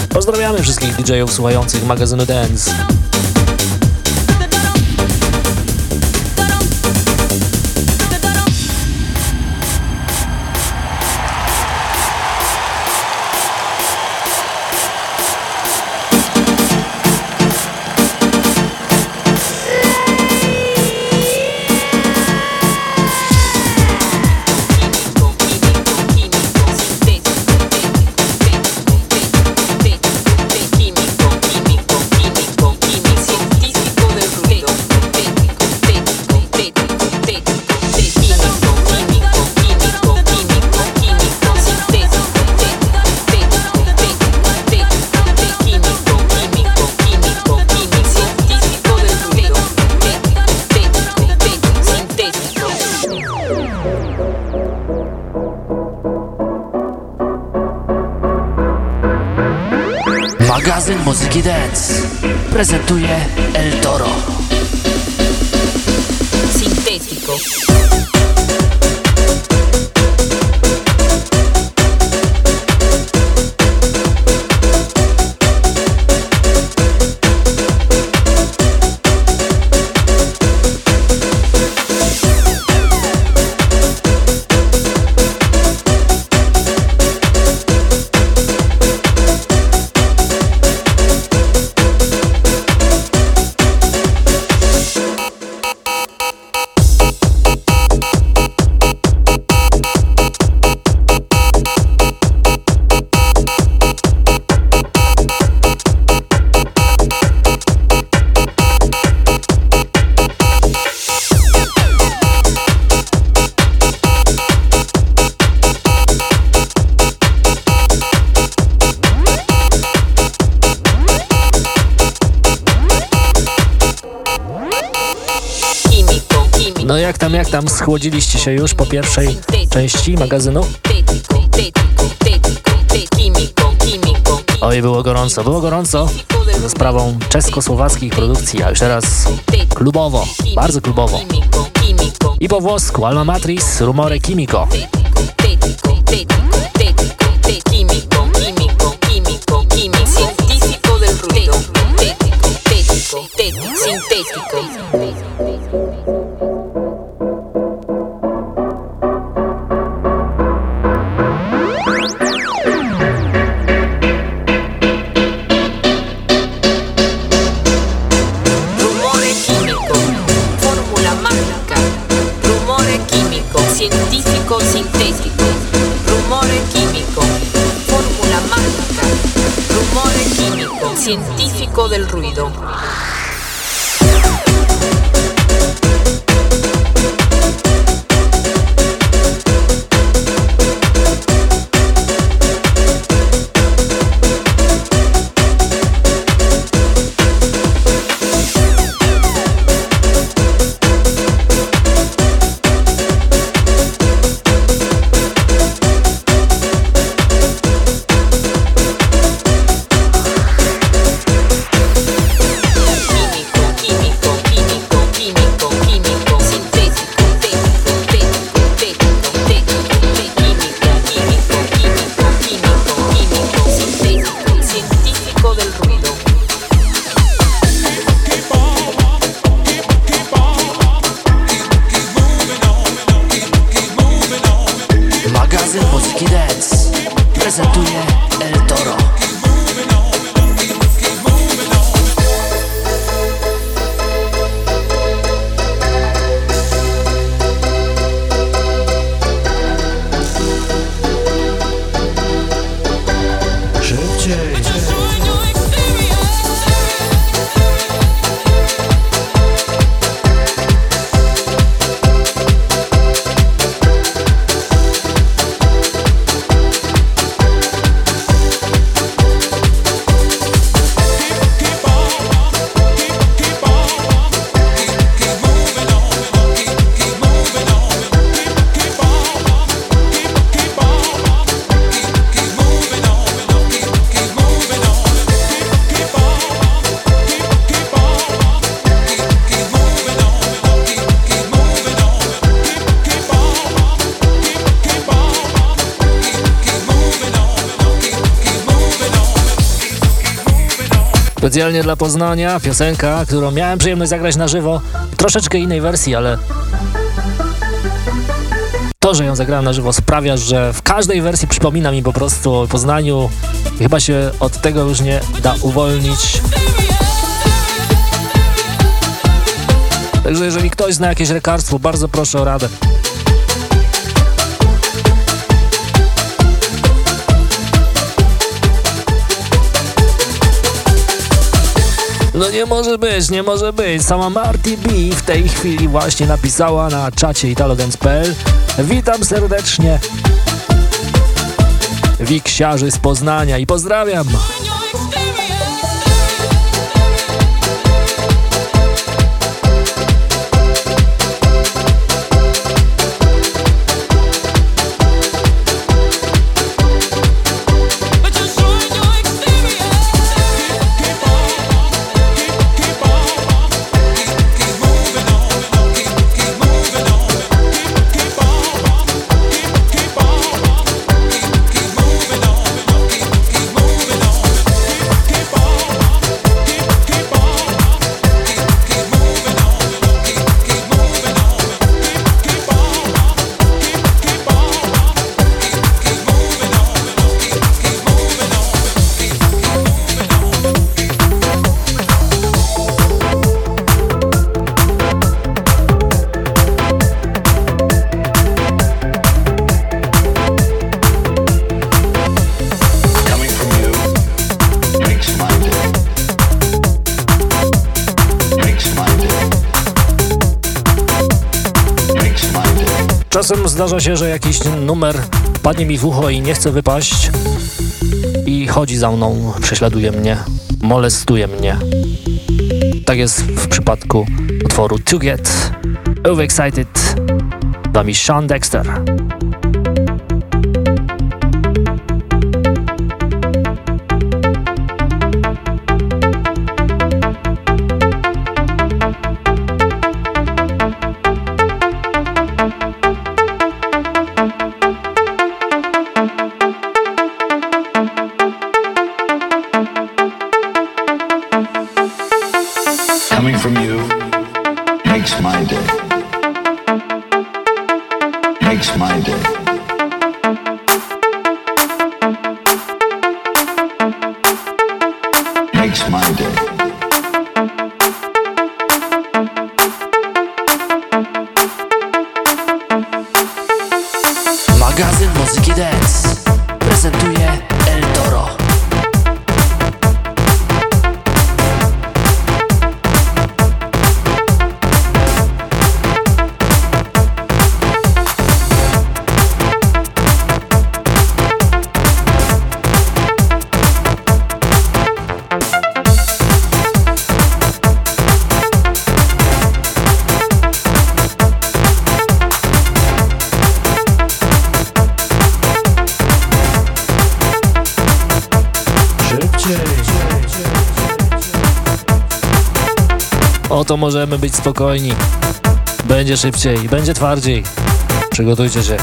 Pozdrawiamy wszystkich DJ-ów słuchających magazynu Dance. Prezentuje El tam, schłodziliście się już po pierwszej części magazynu? Oj, było gorąco, było gorąco za sprawą czesko-słowackich produkcji, a już teraz klubowo, bardzo klubowo. I po włosku, Alma Matris, Rumore Kimiko. Del ruido. Specjalnie dla Poznania piosenka, którą miałem przyjemność zagrać na żywo. Troszeczkę innej wersji, ale to, że ją zagrałem na żywo sprawia, że w każdej wersji przypomina mi po prostu o Poznaniu i chyba się od tego już nie da uwolnić. Także jeżeli ktoś zna jakieś lekarstwo, bardzo proszę o radę. No nie może być, nie może być. Sama Marty B w tej chwili właśnie napisała na czacie italodance.pl Witam serdecznie. Wiksiarzy z Poznania i pozdrawiam. Czasem zdarza się, że jakiś numer padnie mi w ucho i nie chce wypaść i chodzi za mną, prześladuje mnie, molestuje mnie. Tak jest w przypadku utworu To Get Overexcited. Wami Sean Dexter. Możemy być spokojni. Będzie szybciej, będzie twardziej. Przygotujcie się.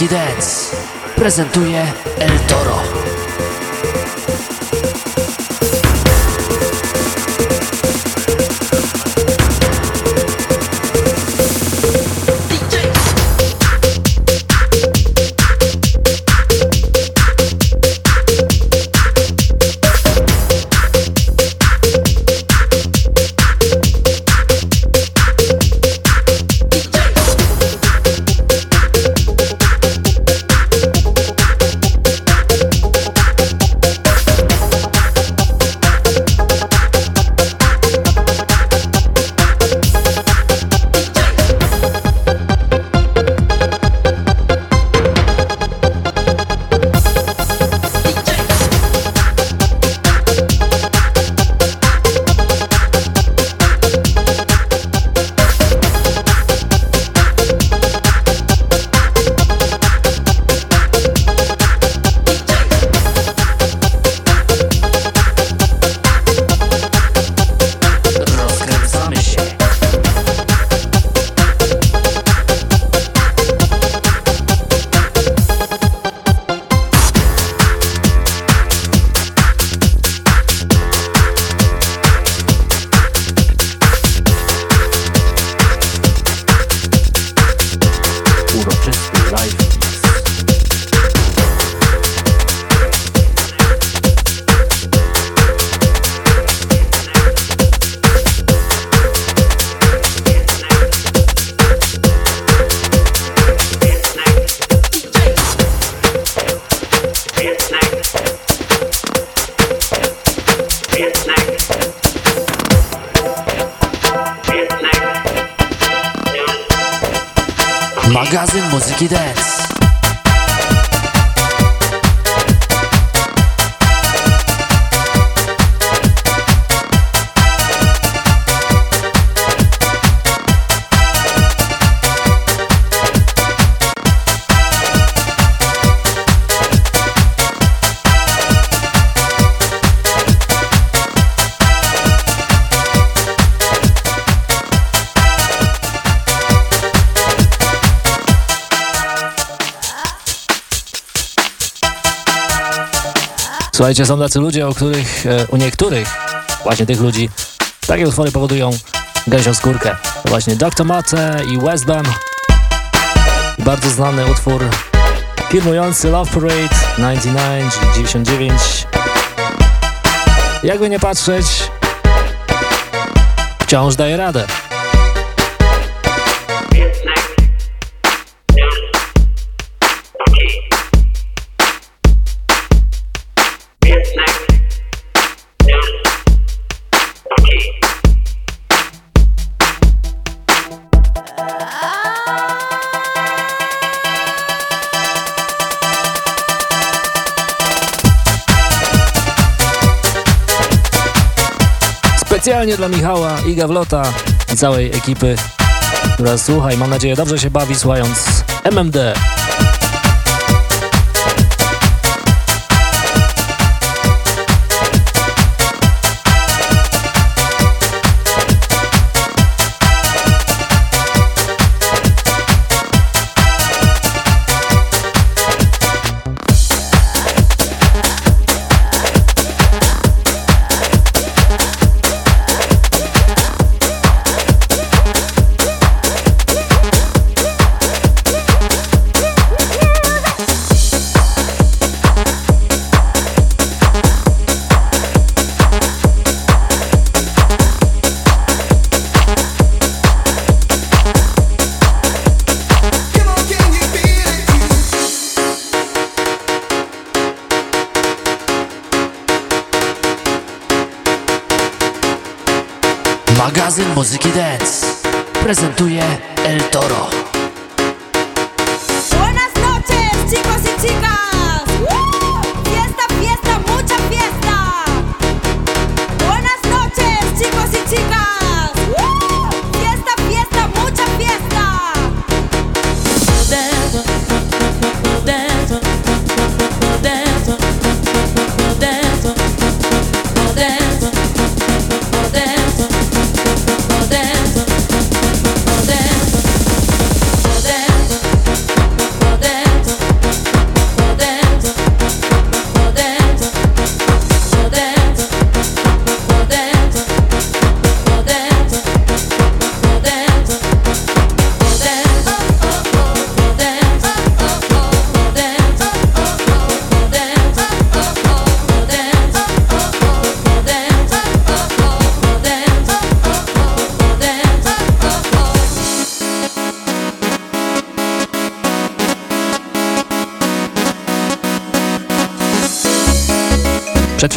Muzyki Dance prezentuje El Toro. Słuchajcie, są tacy ludzie, o których, e, u niektórych, właśnie tych ludzi, takie utwory powodują gęsią skórkę. Właśnie Dr. Mate i Westbam. Bardzo znany utwór filmujący Love Parade 99 czy 99. Jakby nie patrzeć, wciąż daje radę. Specjalnie dla Michała i Gawlota i całej ekipy, która słucha i mam nadzieję dobrze się bawi słuchając MMD.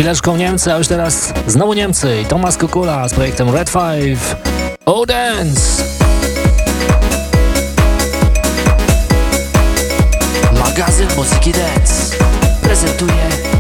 Chwileczką Niemcy, a już teraz znowu Niemcy i Tomasz Kukula z projektem Red Five. Oh Dance! Magazyn Muzyki Dance prezentuje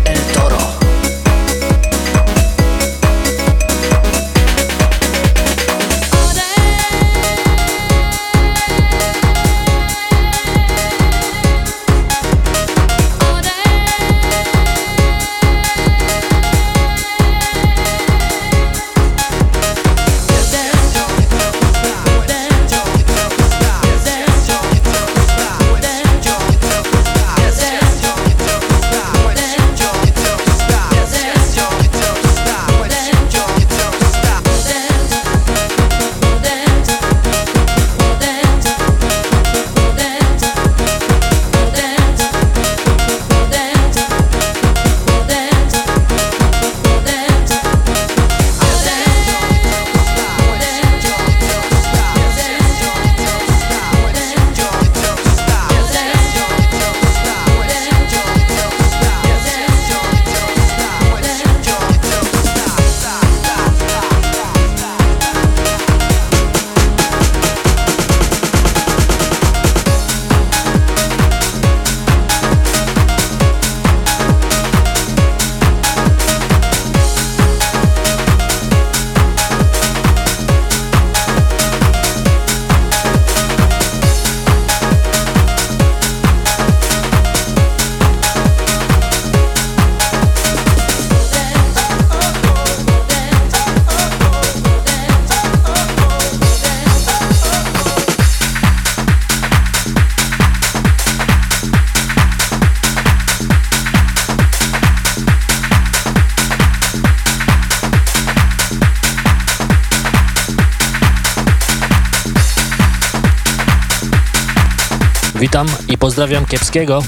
Witam i pozdrawiam Kiepskiego,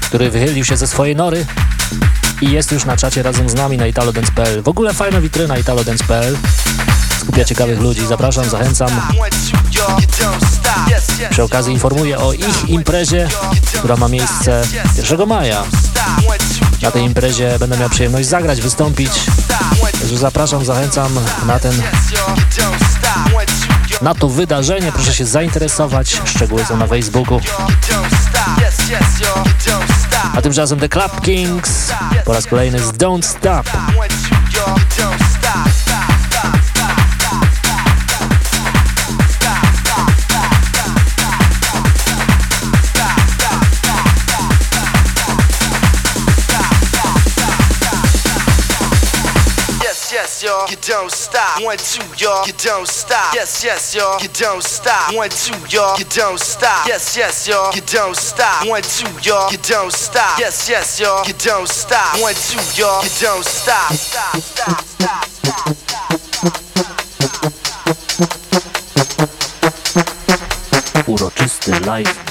który wychylił się ze swojej nory i jest już na czacie razem z nami na italodance.pl. W ogóle fajna witryna italodance.pl. Skupia ciekawych ludzi. Zapraszam, zachęcam. Przy okazji informuję o ich imprezie, która ma miejsce 1 maja. Na tej imprezie będę miał przyjemność zagrać, wystąpić. Zapraszam, zachęcam na ten na to wydarzenie. Proszę się zainteresować. Szczegóły są na Facebooku. A tymczasem The Club Kings po raz kolejny z Don't Stop. Y'all. You don't stop. One, two, y'all. You don't stop. Yes, yes, y'all. You don't stop. One, two, y'all. You don't stop. Yes, yes, y'all. You don't stop. One, two, y'all. You don't stop. Yes, yes, y'all. You don't stop. One, two, y'all. You don't stop. Stop. Stop. Stop. Uroczysty live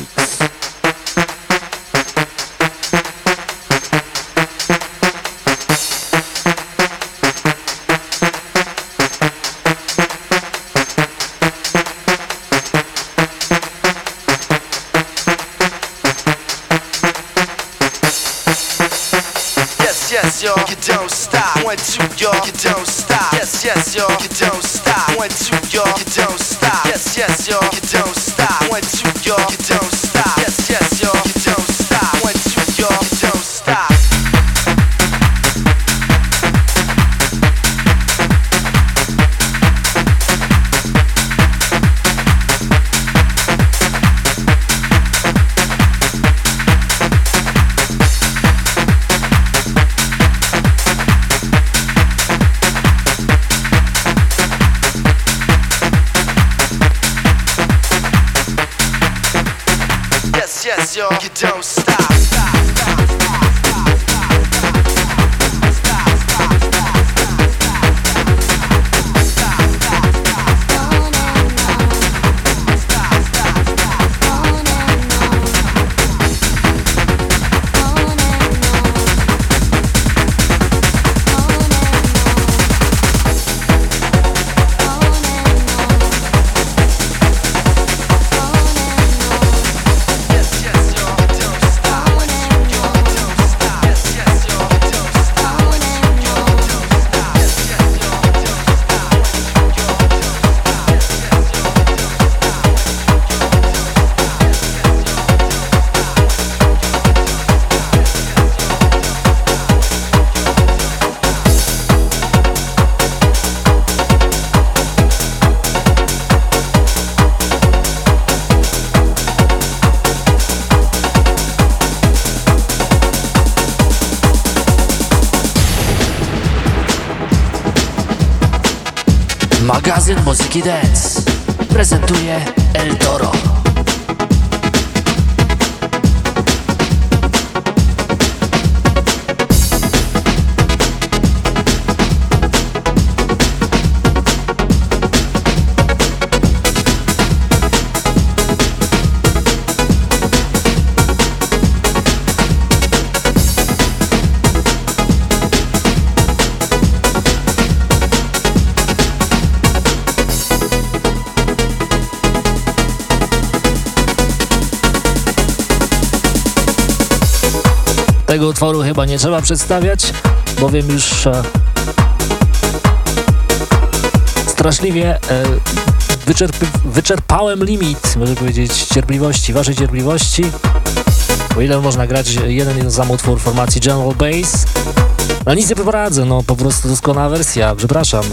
nie trzeba przedstawiać, bowiem już e, straszliwie e, wyczerpy, wyczerpałem limit, można powiedzieć, cierpliwości, waszej cierpliwości. O ile można grać jeden sam utwór formacji General Bass, no nic nie poradzę, no po prostu doskonała wersja, przepraszam.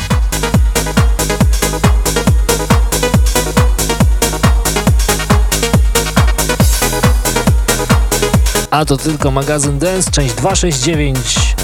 A to tylko magazyn Dance, część 269.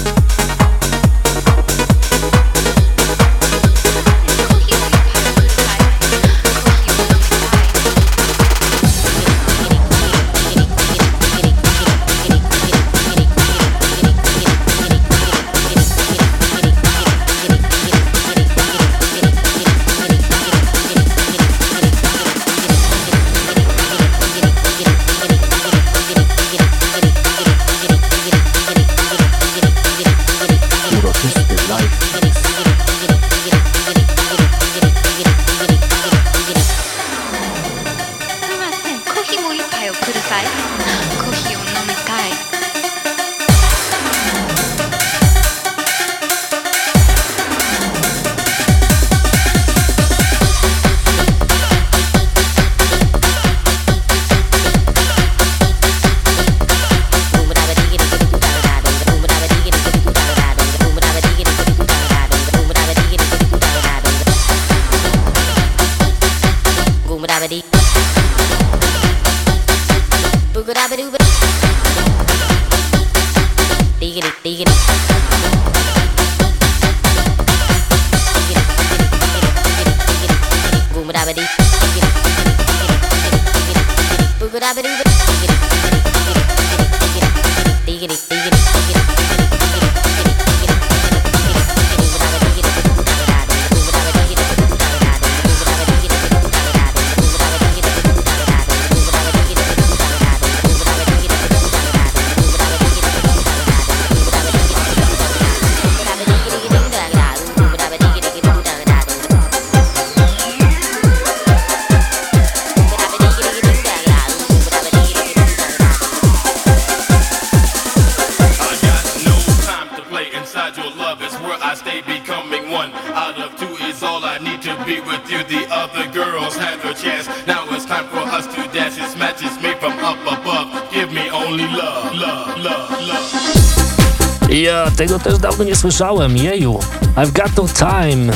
dawno nie słyszałem, jeju. I've got no time.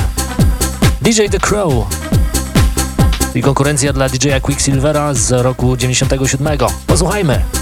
DJ The Crow. I konkurencja dla DJ'a Quicksilvera z roku 97. Posłuchajmy.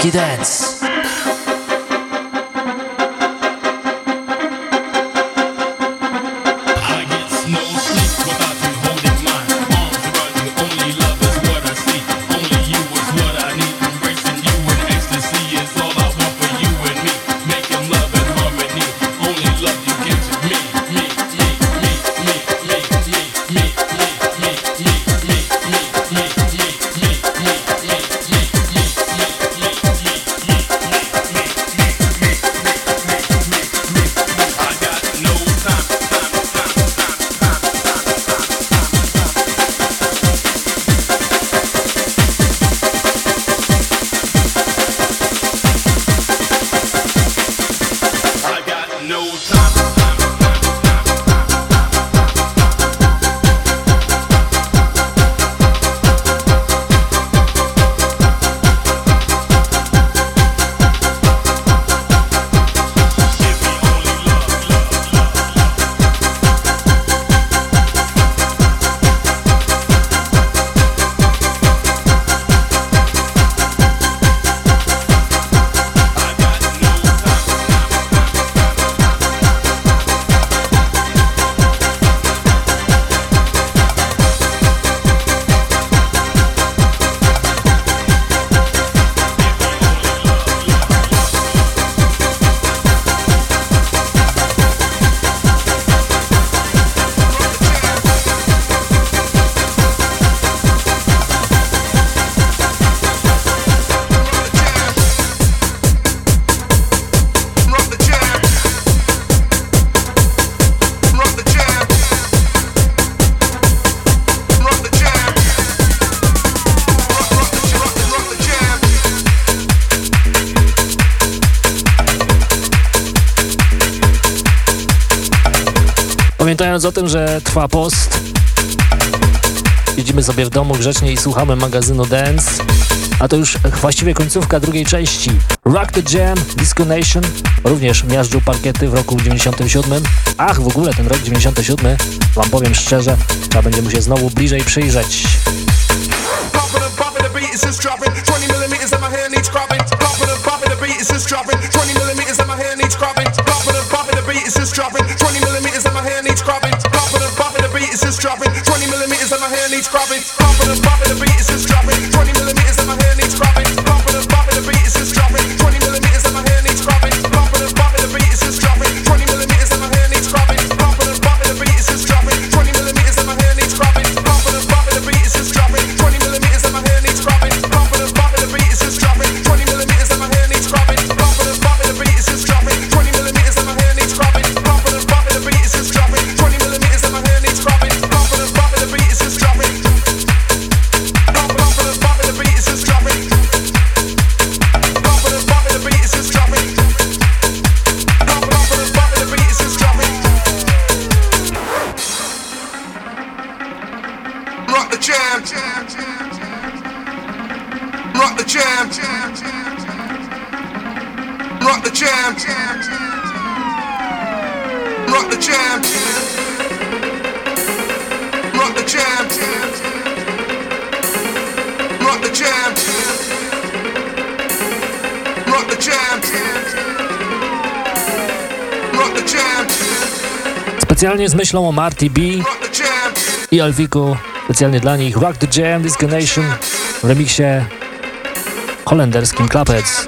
Tiki Dance. Przypominając o tym, że trwa post, siedzimy sobie w domu grzecznie i słuchamy magazynu Dance, a to już właściwie końcówka drugiej części. Rock the Jam, Disco Nation, również miażdżył parkiety w roku 97. Ach, w ogóle ten rok 97, wam powiem szczerze, trzeba będzie mu się znowu bliżej przyjrzeć. dropping. needs cropping. Specjalnie z myślą o Marty B. I Alfiku, specjalnie dla nich. Rock the Jam Disco Nation. W remiksie holenderskim Clapets.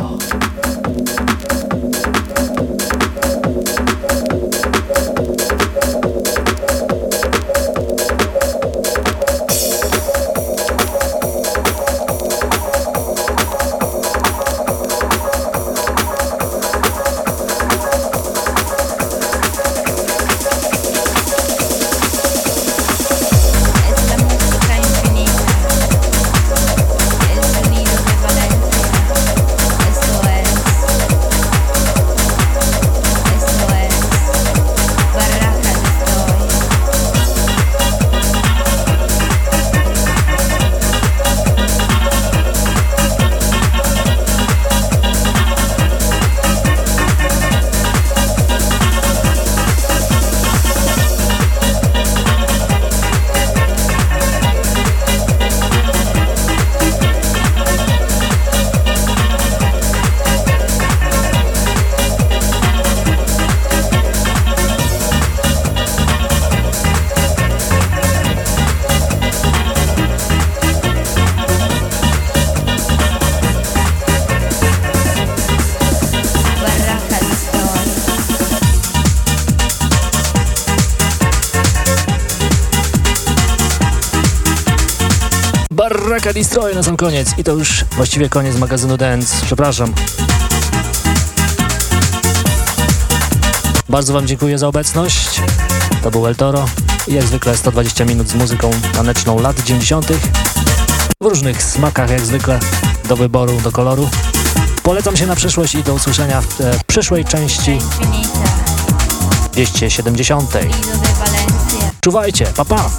Barraka Destroy na sam koniec i to już właściwie koniec magazynu Dance. Przepraszam. Bardzo Wam dziękuję za obecność. To był El Toro i jak zwykle 120 minut z muzyką taneczną lat 90. W różnych smakach jak zwykle, do wyboru, do koloru. Polecam się na przyszłość i do usłyszenia w e, przyszłej części Infinita, 270. sonido de Valencia. Czuwajcie, pa pa!